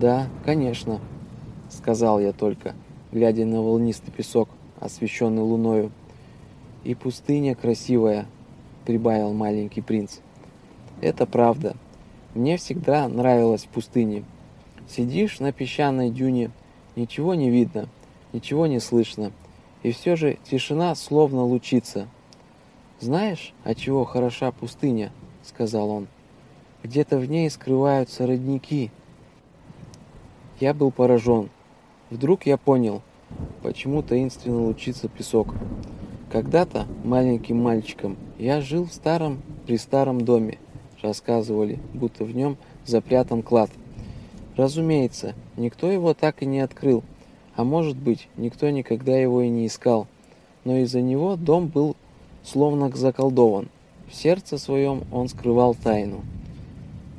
«Да, конечно», — сказал я только глядя на волнистый песок, освещенный луною. «И пустыня красивая», — прибавил маленький принц. «Это правда. Мне всегда нравилось в пустыне. Сидишь на песчаной дюне, ничего не видно, ничего не слышно, и все же тишина словно лучится. «Знаешь, от чего хороша пустыня?» — сказал он. «Где-то в ней скрываются родники». Я был поражен. Вдруг я понял, почему таинственно лучится песок. Когда-то маленьким мальчиком я жил в старом при старом доме, рассказывали, будто в нем запрятан клад. Разумеется, никто его так и не открыл, а может быть, никто никогда его и не искал. Но из-за него дом был словно заколдован. В сердце своем он скрывал тайну.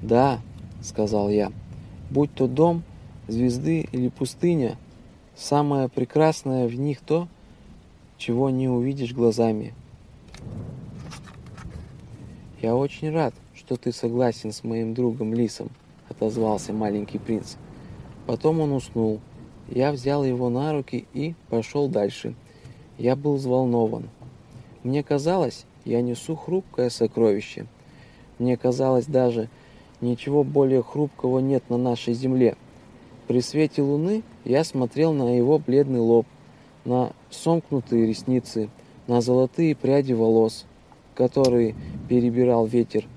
«Да», — сказал я, — «будь то дом, звезды или пустыня, самое прекрасное в них то, чего не увидишь глазами. «Я очень рад, что ты согласен с моим другом Лисом», — отозвался маленький принц. Потом он уснул. Я взял его на руки и пошел дальше. Я был взволнован. Мне казалось, я несу хрупкое сокровище. Мне казалось даже, ничего более хрупкого нет на нашей земле — при свете луны я смотрел на его бледный лоб, на сомкнутые ресницы, на золотые пряди волос, которые перебирал ветер,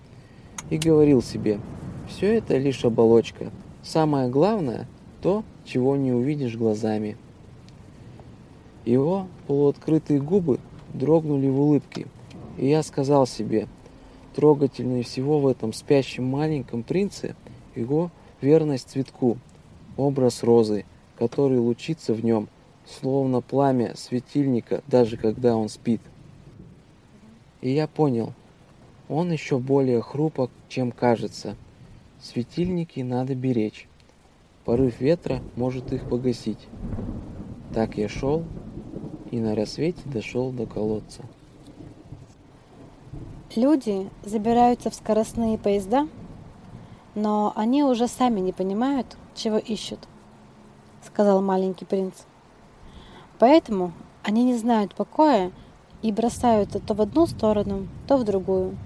и говорил себе, все это лишь оболочка. Самое главное – то, чего не увидишь глазами. Его полуоткрытые губы дрогнули в улыбке, и я сказал себе, трогательнее всего в этом спящем маленьком принце его верность цветку – образ розы, который лучится в нем, словно пламя светильника, даже когда он спит. И я понял, он еще более хрупок, чем кажется. Светильники надо беречь. Порыв ветра может их погасить. Так я шел и на рассвете дошел до колодца. Люди забираются в скоростные поезда, но они уже сами не понимают, чего ищут, сказал маленький принц. Поэтому они не знают покоя и бросаются то в одну сторону, то в другую.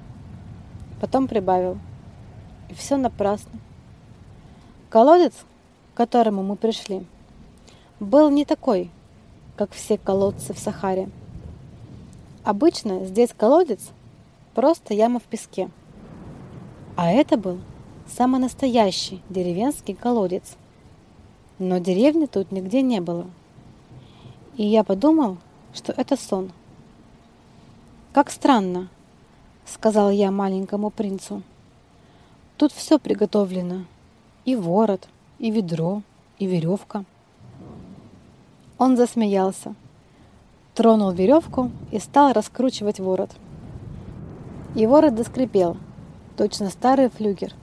Потом прибавил. И все напрасно. Колодец, к которому мы пришли, был не такой, как все колодцы в Сахаре. Обычно здесь колодец просто яма в песке. А это был самый настоящий деревенский колодец. Но деревни тут нигде не было. И я подумал, что это сон. «Как странно», — сказал я маленькому принцу. «Тут все приготовлено. И ворот, и ведро, и веревка». Он засмеялся, тронул веревку и стал раскручивать ворот. И ворот доскрипел, точно старый флюгер,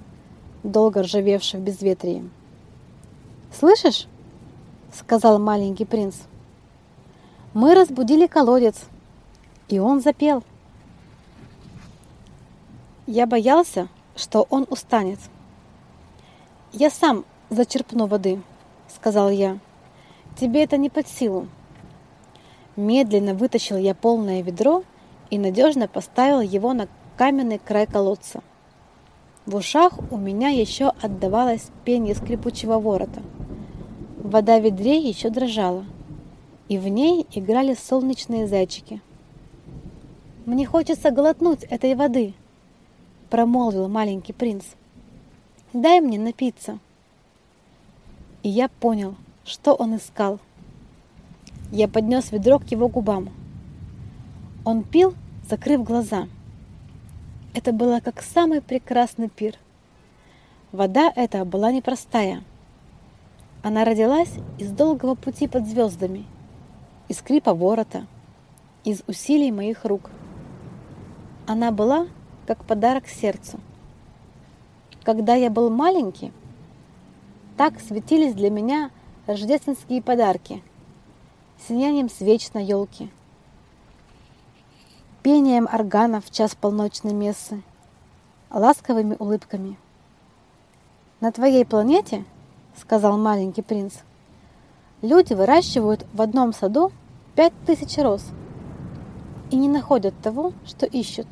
долго ржавевший в безветрии. «Слышишь?» — сказал маленький принц. «Мы разбудили колодец, и он запел». Я боялся, что он устанет. «Я сам зачерпну воды», — сказал я. «Тебе это не под силу». Медленно вытащил я полное ведро и надежно поставил его на каменный край колодца. В ушах у меня еще отдавалось пение скрипучего ворота. Вода в ведре еще дрожала, и в ней играли солнечные зайчики. «Мне хочется глотнуть этой воды», — промолвил маленький принц. «Дай мне напиться». И я понял, что он искал. Я поднес ведро к его губам. Он пил, закрыв глаза. Это было как самый прекрасный пир. Вода эта была непростая. Она родилась из долгого пути под звездами, из скрипа ворота, из усилий моих рук. Она была как подарок сердцу. Когда я был маленький, так светились для меня рождественские подарки, сиянием свеч на елке – пением органа в час полночной мессы, ласковыми улыбками. «На твоей планете, — сказал маленький принц, — люди выращивают в одном саду пять тысяч роз и не находят того, что ищут».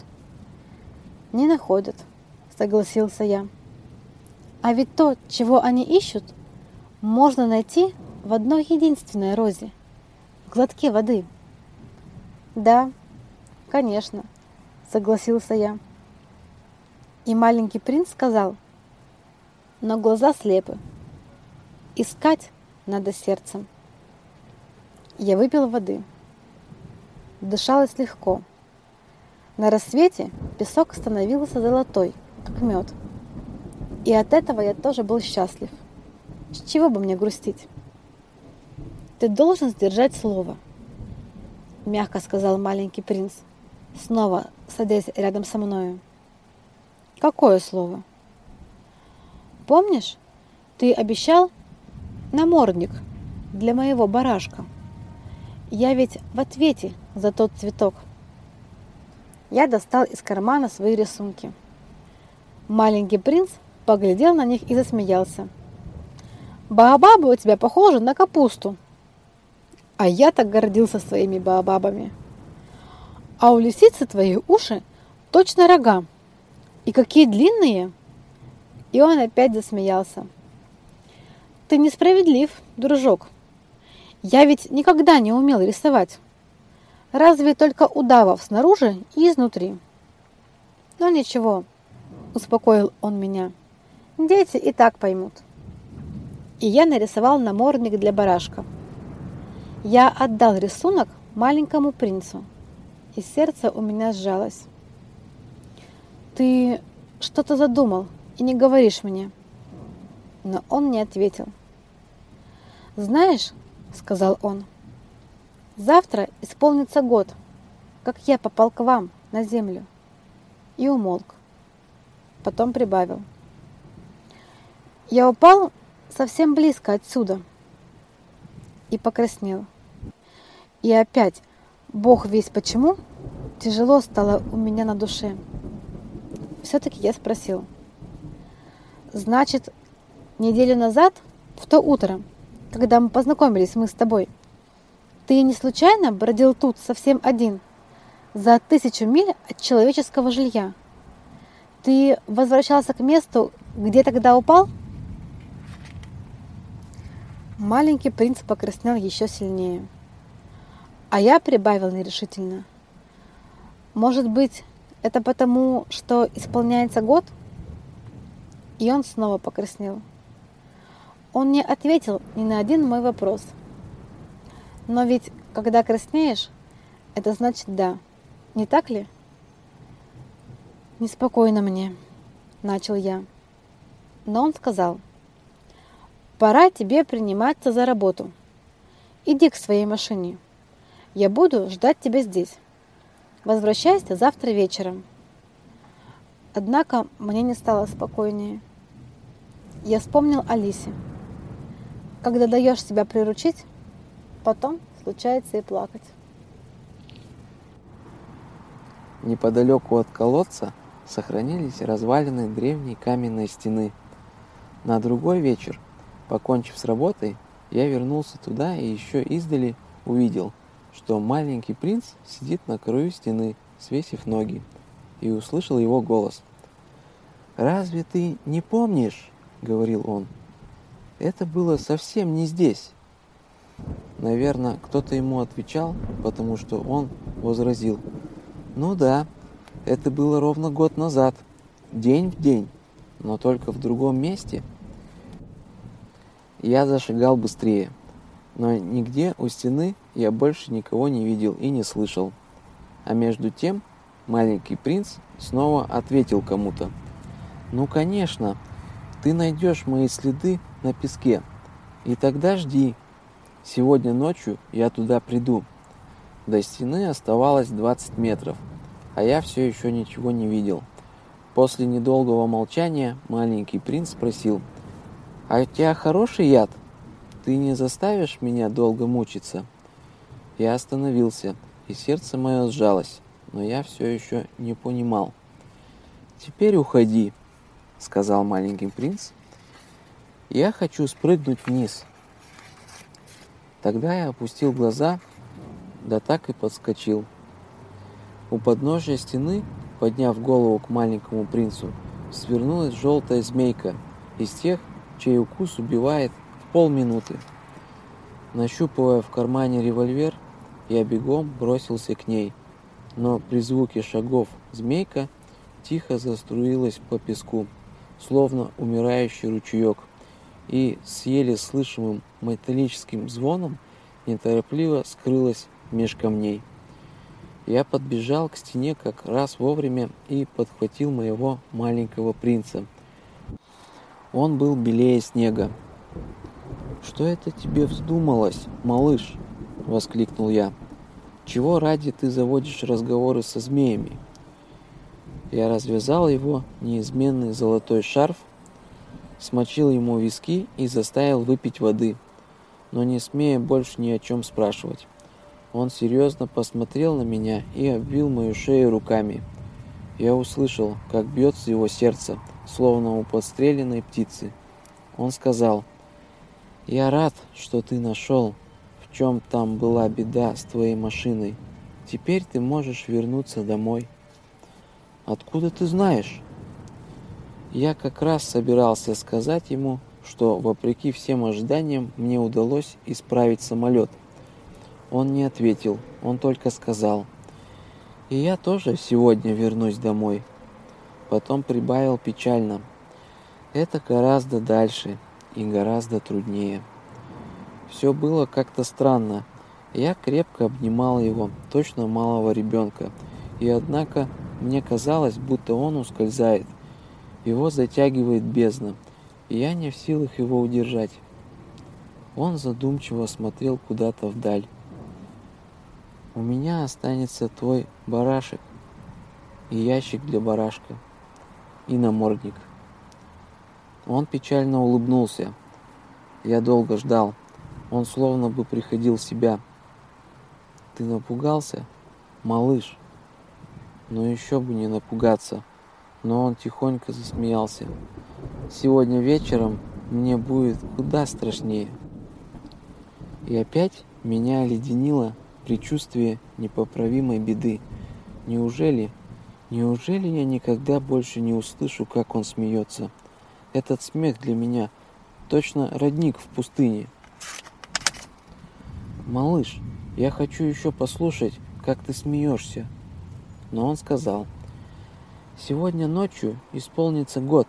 «Не находят», — согласился я. «А ведь то, чего они ищут, можно найти в одной единственной розе — в глотке воды». «Да», «Конечно», — согласился я. И маленький принц сказал, но глаза слепы. Искать надо сердцем. Я выпил воды. Дышалось легко. На рассвете песок становился золотой, как мед. И от этого я тоже был счастлив. С чего бы мне грустить? Ты должен сдержать слово, мягко сказал маленький принц снова садясь рядом со мною. Какое слово? Помнишь, ты обещал намордник для моего барашка? Я ведь в ответе за тот цветок. Я достал из кармана свои рисунки. Маленький принц поглядел на них и засмеялся. «Баобабы у тебя похожи на капусту!» А я так гордился своими баобабами а у лисицы твои уши точно рога. И какие длинные!» И он опять засмеялся. «Ты несправедлив, дружок. Я ведь никогда не умел рисовать. Разве только удавов снаружи и изнутри. Но ничего, успокоил он меня. Дети и так поймут. И я нарисовал намордник для барашка. Я отдал рисунок маленькому принцу и сердце у меня сжалось. «Ты что-то задумал и не говоришь мне?» Но он не ответил. «Знаешь, — сказал он, — завтра исполнится год, как я попал к вам на землю». И умолк. Потом прибавил. «Я упал совсем близко отсюда» и покраснел. И опять Бог весь почему, тяжело стало у меня на душе. Все-таки я спросил. Значит, неделю назад, в то утро, когда мы познакомились мы с тобой, ты не случайно бродил тут совсем один, за тысячу миль от человеческого жилья? Ты возвращался к месту, где тогда упал? Маленький принц покраснел еще сильнее. А я прибавил нерешительно. Может быть, Это потому, что исполняется год? И он снова покраснел. Он не ответил ни на один мой вопрос. Но ведь, когда краснеешь, это значит да. Не так ли? Неспокойно мне, начал я. Но он сказал, пора тебе приниматься за работу. Иди к своей машине. Я буду ждать тебя здесь. Возвращайся завтра вечером. Однако мне не стало спокойнее. Я вспомнил Алисе. Когда даешь себя приручить, потом случается и плакать. Неподалеку от колодца сохранились развалины древней каменной стены. На другой вечер, покончив с работой, я вернулся туда и еще издали увидел, что маленький принц сидит на краю стены, свесив ноги, и услышал его голос. «Разве ты не помнишь?» — говорил он. Это было совсем не здесь. Наверное, кто-то ему отвечал, потому что он возразил. Ну да, это было ровно год назад, день в день, но только в другом месте. Я зашагал быстрее, но нигде у стены я больше никого не видел и не слышал. А между тем маленький принц снова ответил кому-то. «Ну, конечно, ты найдешь мои следы на песке. И тогда жди. Сегодня ночью я туда приду. До стены оставалось 20 метров, а я все еще ничего не видел. После недолгого молчания маленький принц спросил, «А у тебя хороший яд? Ты не заставишь меня долго мучиться?» Я остановился, и сердце мое сжалось, но я все еще не понимал. «Теперь уходи», — сказал маленький принц, я хочу спрыгнуть вниз. Тогда я опустил глаза, да так и подскочил. У подножия стены, подняв голову к маленькому принцу, свернулась желтая змейка из тех, чей укус убивает полминуты. Нащупывая в кармане револьвер, я бегом бросился к ней, но при звуке шагов змейка тихо заструилась по песку, словно умирающий ручеек – и с еле слышимым металлическим звоном неторопливо скрылась меж камней. Я подбежал к стене как раз вовремя и подхватил моего маленького принца. Он был белее снега. «Что это тебе вздумалось, малыш?» — воскликнул я. «Чего ради ты заводишь разговоры со змеями?» Я развязал его неизменный золотой шарф смочил ему виски и заставил выпить воды, но не смея больше ни о чем спрашивать. Он серьезно посмотрел на меня и обвил мою шею руками. Я услышал, как бьется его сердце, словно у подстреленной птицы. Он сказал, «Я рад, что ты нашел, в чем там была беда с твоей машиной. Теперь ты можешь вернуться домой». «Откуда ты знаешь?» Я как раз собирался сказать ему, что вопреки всем ожиданиям мне удалось исправить самолет. Он не ответил, он только сказал. И я тоже сегодня вернусь домой. Потом прибавил печально. Это гораздо дальше и гораздо труднее. Все было как-то странно. Я крепко обнимал его, точно малого ребенка. И однако мне казалось, будто он ускользает – его затягивает бездна, и я не в силах его удержать. Он задумчиво смотрел куда-то вдаль. У меня останется твой барашек и ящик для барашка и намордник. Он печально улыбнулся. Я долго ждал. Он словно бы приходил в себя. Ты напугался, малыш? Но еще бы не напугаться но он тихонько засмеялся. Сегодня вечером мне будет куда страшнее. И опять меня леденило предчувствие непоправимой беды. Неужели, неужели я никогда больше не услышу, как он смеется? Этот смех для меня точно родник в пустыне. Малыш, я хочу еще послушать, как ты смеешься. Но он сказал – Сегодня ночью исполнится год.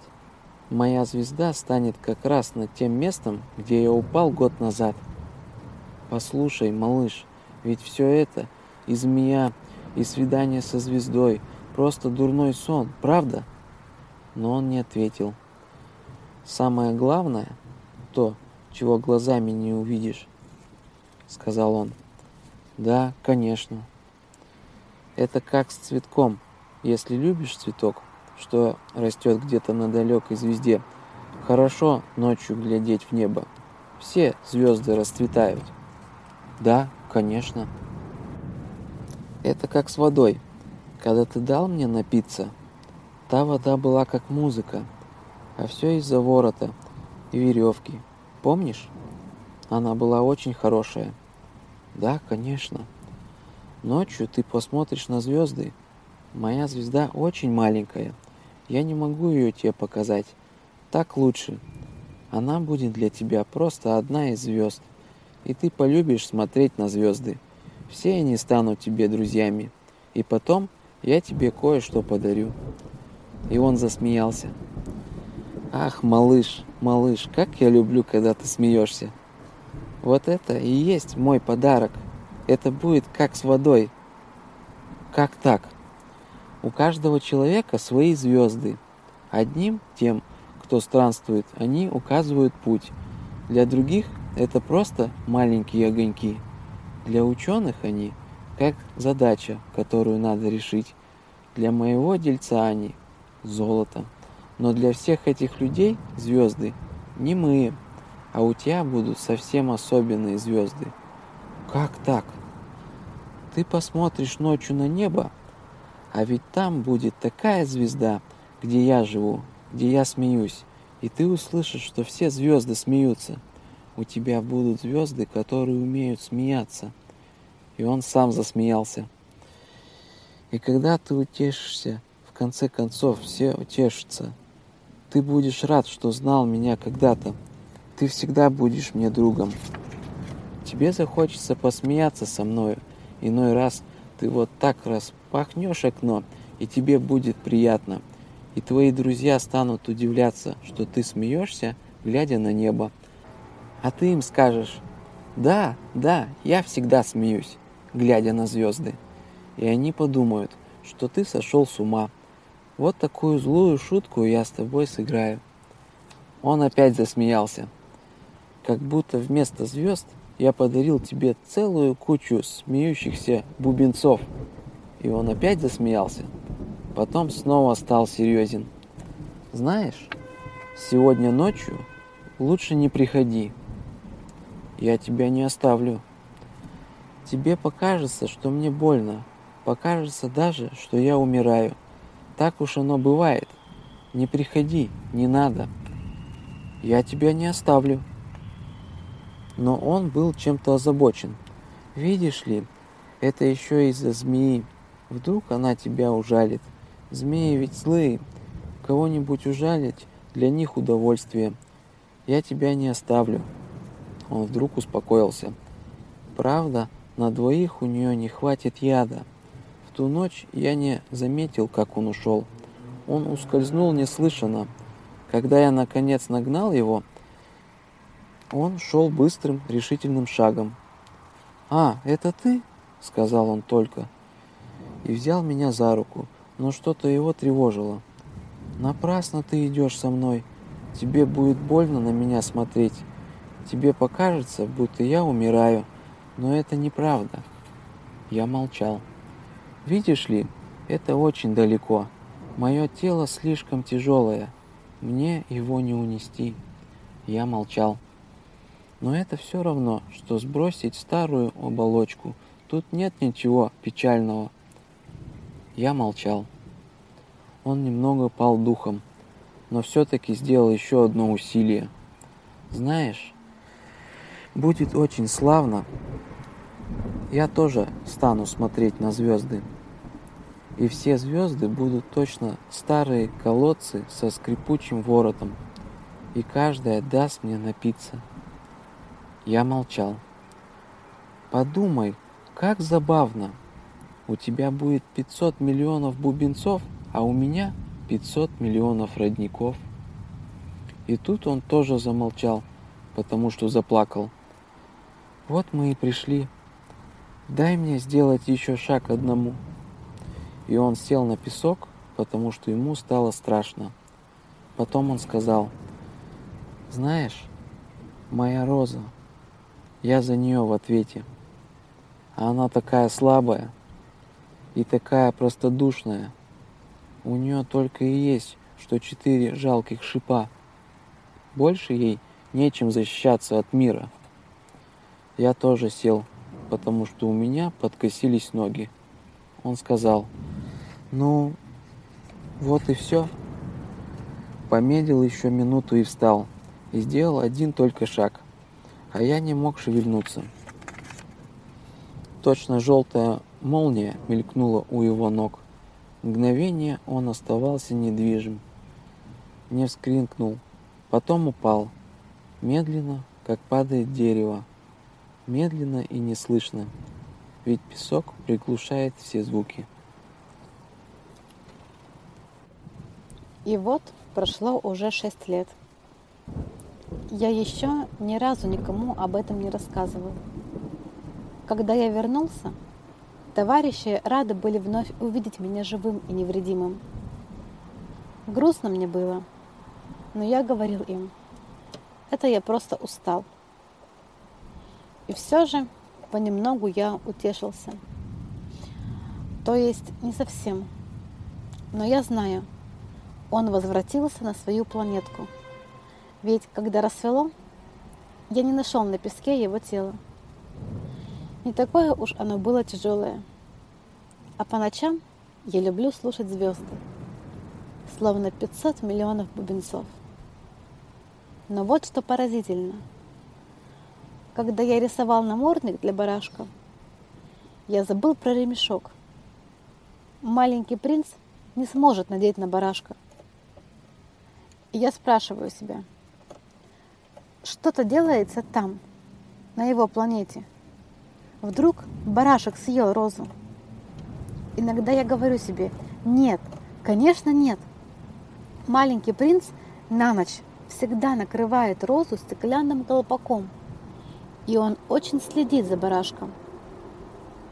Моя звезда станет как раз над тем местом, где я упал год назад. Послушай, малыш, ведь все это и змея, и свидание со звездой, просто дурной сон, правда? Но он не ответил. Самое главное, то, чего глазами не увидишь, сказал он. Да, конечно. Это как с цветком. Если любишь цветок, что растет где-то на далекой звезде, хорошо ночью глядеть в небо. Все звезды расцветают. Да, конечно. Это как с водой. Когда ты дал мне напиться, та вода была как музыка, а все из-за ворота и веревки. Помнишь? Она была очень хорошая. Да, конечно. Ночью ты посмотришь на звезды. Моя звезда очень маленькая. Я не могу ее тебе показать. Так лучше. Она будет для тебя просто одна из звезд. И ты полюбишь смотреть на звезды. Все они станут тебе друзьями. И потом я тебе кое-что подарю. И он засмеялся. Ах, малыш, малыш, как я люблю, когда ты смеешься. Вот это и есть мой подарок. Это будет как с водой. Как так? У каждого человека свои звезды. Одним тем, кто странствует, они указывают путь. Для других это просто маленькие огоньки. Для ученых они как задача, которую надо решить. Для моего дельца они золото. Но для всех этих людей звезды не мы, а у тебя будут совсем особенные звезды. Как так? Ты посмотришь ночью на небо, а ведь там будет такая звезда, где я живу, где я смеюсь, и ты услышишь, что все звезды смеются. У тебя будут звезды, которые умеют смеяться. И он сам засмеялся. И когда ты утешишься, в конце концов все утешатся. Ты будешь рад, что знал меня когда-то. Ты всегда будешь мне другом. Тебе захочется посмеяться со мною. Иной раз ты вот так распахнешь окно, и тебе будет приятно. И твои друзья станут удивляться, что ты смеешься, глядя на небо. А ты им скажешь, да, да, я всегда смеюсь, глядя на звезды. И они подумают, что ты сошел с ума. Вот такую злую шутку я с тобой сыграю. Он опять засмеялся. Как будто вместо звезд я подарил тебе целую кучу смеющихся бубенцов. И он опять засмеялся. Потом снова стал серьезен. Знаешь, сегодня ночью лучше не приходи. Я тебя не оставлю. Тебе покажется, что мне больно. Покажется даже, что я умираю. Так уж оно бывает. Не приходи, не надо. Я тебя не оставлю но он был чем-то озабочен. Видишь ли, это еще из-за змеи. Вдруг она тебя ужалит. Змеи ведь злые. Кого-нибудь ужалить для них удовольствие. Я тебя не оставлю. Он вдруг успокоился. Правда, на двоих у нее не хватит яда. Ту ночь я не заметил, как он ушел. Он ускользнул неслышно. Когда я наконец нагнал его, он шел быстрым, решительным шагом. «А, это ты?» — сказал он только. И взял меня за руку, но что-то его тревожило. «Напрасно ты идешь со мной. Тебе будет больно на меня смотреть. Тебе покажется, будто я умираю, но это неправда». Я молчал. «Видишь ли, это очень далеко. Мое тело слишком тяжелое. Мне его не унести». Я молчал. Но это все равно, что сбросить старую оболочку. Тут нет ничего печального. Я молчал. Он немного пал духом, но все-таки сделал еще одно усилие. Знаешь, будет очень славно. Я тоже стану смотреть на звезды. И все звезды будут точно старые колодцы со скрипучим воротом. И каждая даст мне напиться. Я молчал. Подумай, как забавно. У тебя будет 500 миллионов бубенцов, а у меня 500 миллионов родников. И тут он тоже замолчал, потому что заплакал. Вот мы и пришли. Дай мне сделать еще шаг одному. И он сел на песок, потому что ему стало страшно. Потом он сказал, знаешь, моя роза, я за нее в ответе. А она такая слабая и такая простодушная. У нее только и есть, что четыре жалких шипа. Больше ей нечем защищаться от мира. Я тоже сел, потому что у меня подкосились ноги. Он сказал, ну, вот и все. Помедлил еще минуту и встал, и сделал один только шаг, а я не мог шевельнуться. Точно желтая молния мелькнула у его ног. Мгновение он оставался недвижим, не вскрикнул, потом упал, медленно, как падает дерево, медленно и неслышно, ведь песок приглушает все звуки. И вот прошло уже шесть лет. Я еще ни разу никому об этом не рассказывал. Когда я вернулся, товарищи рады были вновь увидеть меня живым и невредимым. Грустно мне было, но я говорил им, это я просто устал. И все же понемногу я утешился. То есть не совсем. Но я знаю, он возвратился на свою планетку. Ведь когда рассвело, я не нашел на песке его тело. Не такое уж оно было тяжелое. А по ночам я люблю слушать звезды, словно 500 миллионов бубенцов. Но вот что поразительно. Когда я рисовал намордник для барашка, я забыл про ремешок. Маленький принц не сможет надеть на барашка. И я спрашиваю себя, что-то делается там, на его планете. Вдруг барашек съел розу. Иногда я говорю себе, нет, конечно нет. Маленький принц на ночь всегда накрывает розу стеклянным колпаком, и он очень следит за барашком.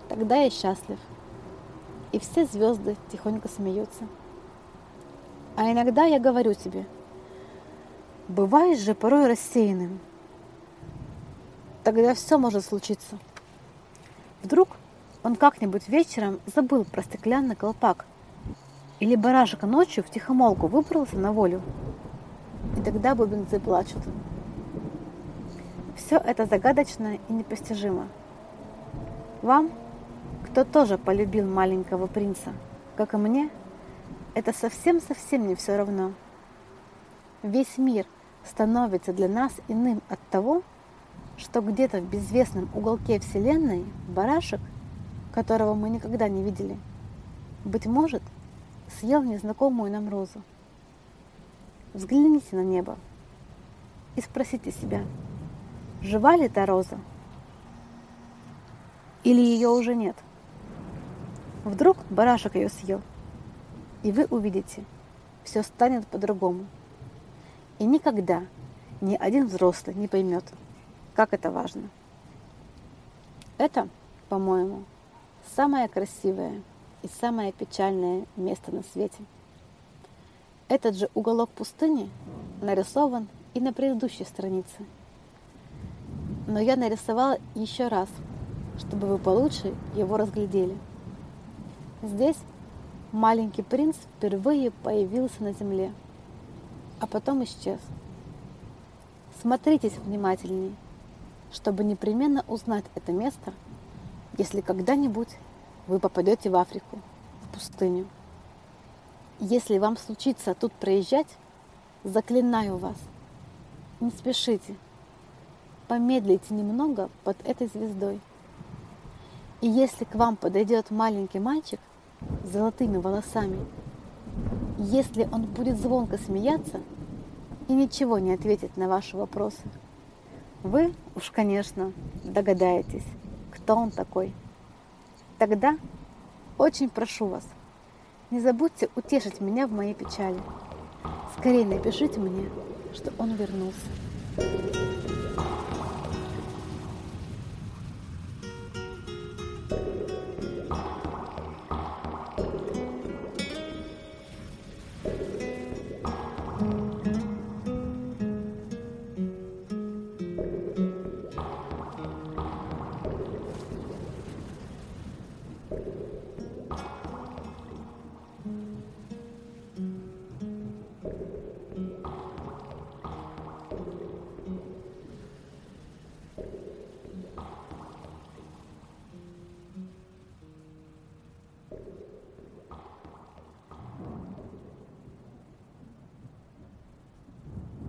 Тогда я счастлив, и все звезды тихонько смеются. А иногда я говорю себе – Бываешь же порой рассеянным. Тогда все может случиться. Вдруг он как-нибудь вечером забыл про стеклянный колпак. Или барашек ночью в тихомолку выбрался на волю. И тогда бубенцы плачут. Все это загадочно и непостижимо. Вам, кто тоже полюбил маленького принца, как и мне, это совсем-совсем не все равно. Весь мир – становится для нас иным от того, что где-то в безвестном уголке Вселенной барашек, которого мы никогда не видели, быть может, съел незнакомую нам розу. Взгляните на небо и спросите себя, жива ли та роза? Или ее уже нет? Вдруг барашек ее съел, и вы увидите, все станет по-другому. И никогда ни один взрослый не поймет, как это важно. Это, по-моему, самое красивое и самое печальное место на свете. Этот же уголок пустыни нарисован и на предыдущей странице. Но я нарисовала еще раз, чтобы вы получше его разглядели. Здесь маленький принц впервые появился на земле – а потом исчез. Смотритесь внимательней, чтобы непременно узнать это место, если когда-нибудь вы попадете в Африку, в пустыню. Если вам случится тут проезжать, заклинаю вас, не спешите, помедлите немного под этой звездой. И если к вам подойдет маленький мальчик с золотыми волосами если он будет звонко смеяться и ничего не ответит на ваши вопросы, вы уж, конечно, догадаетесь, кто он такой. Тогда очень прошу вас, Не забудьте утешить меня в моей печали. Скорее напишите мне, что он вернулся.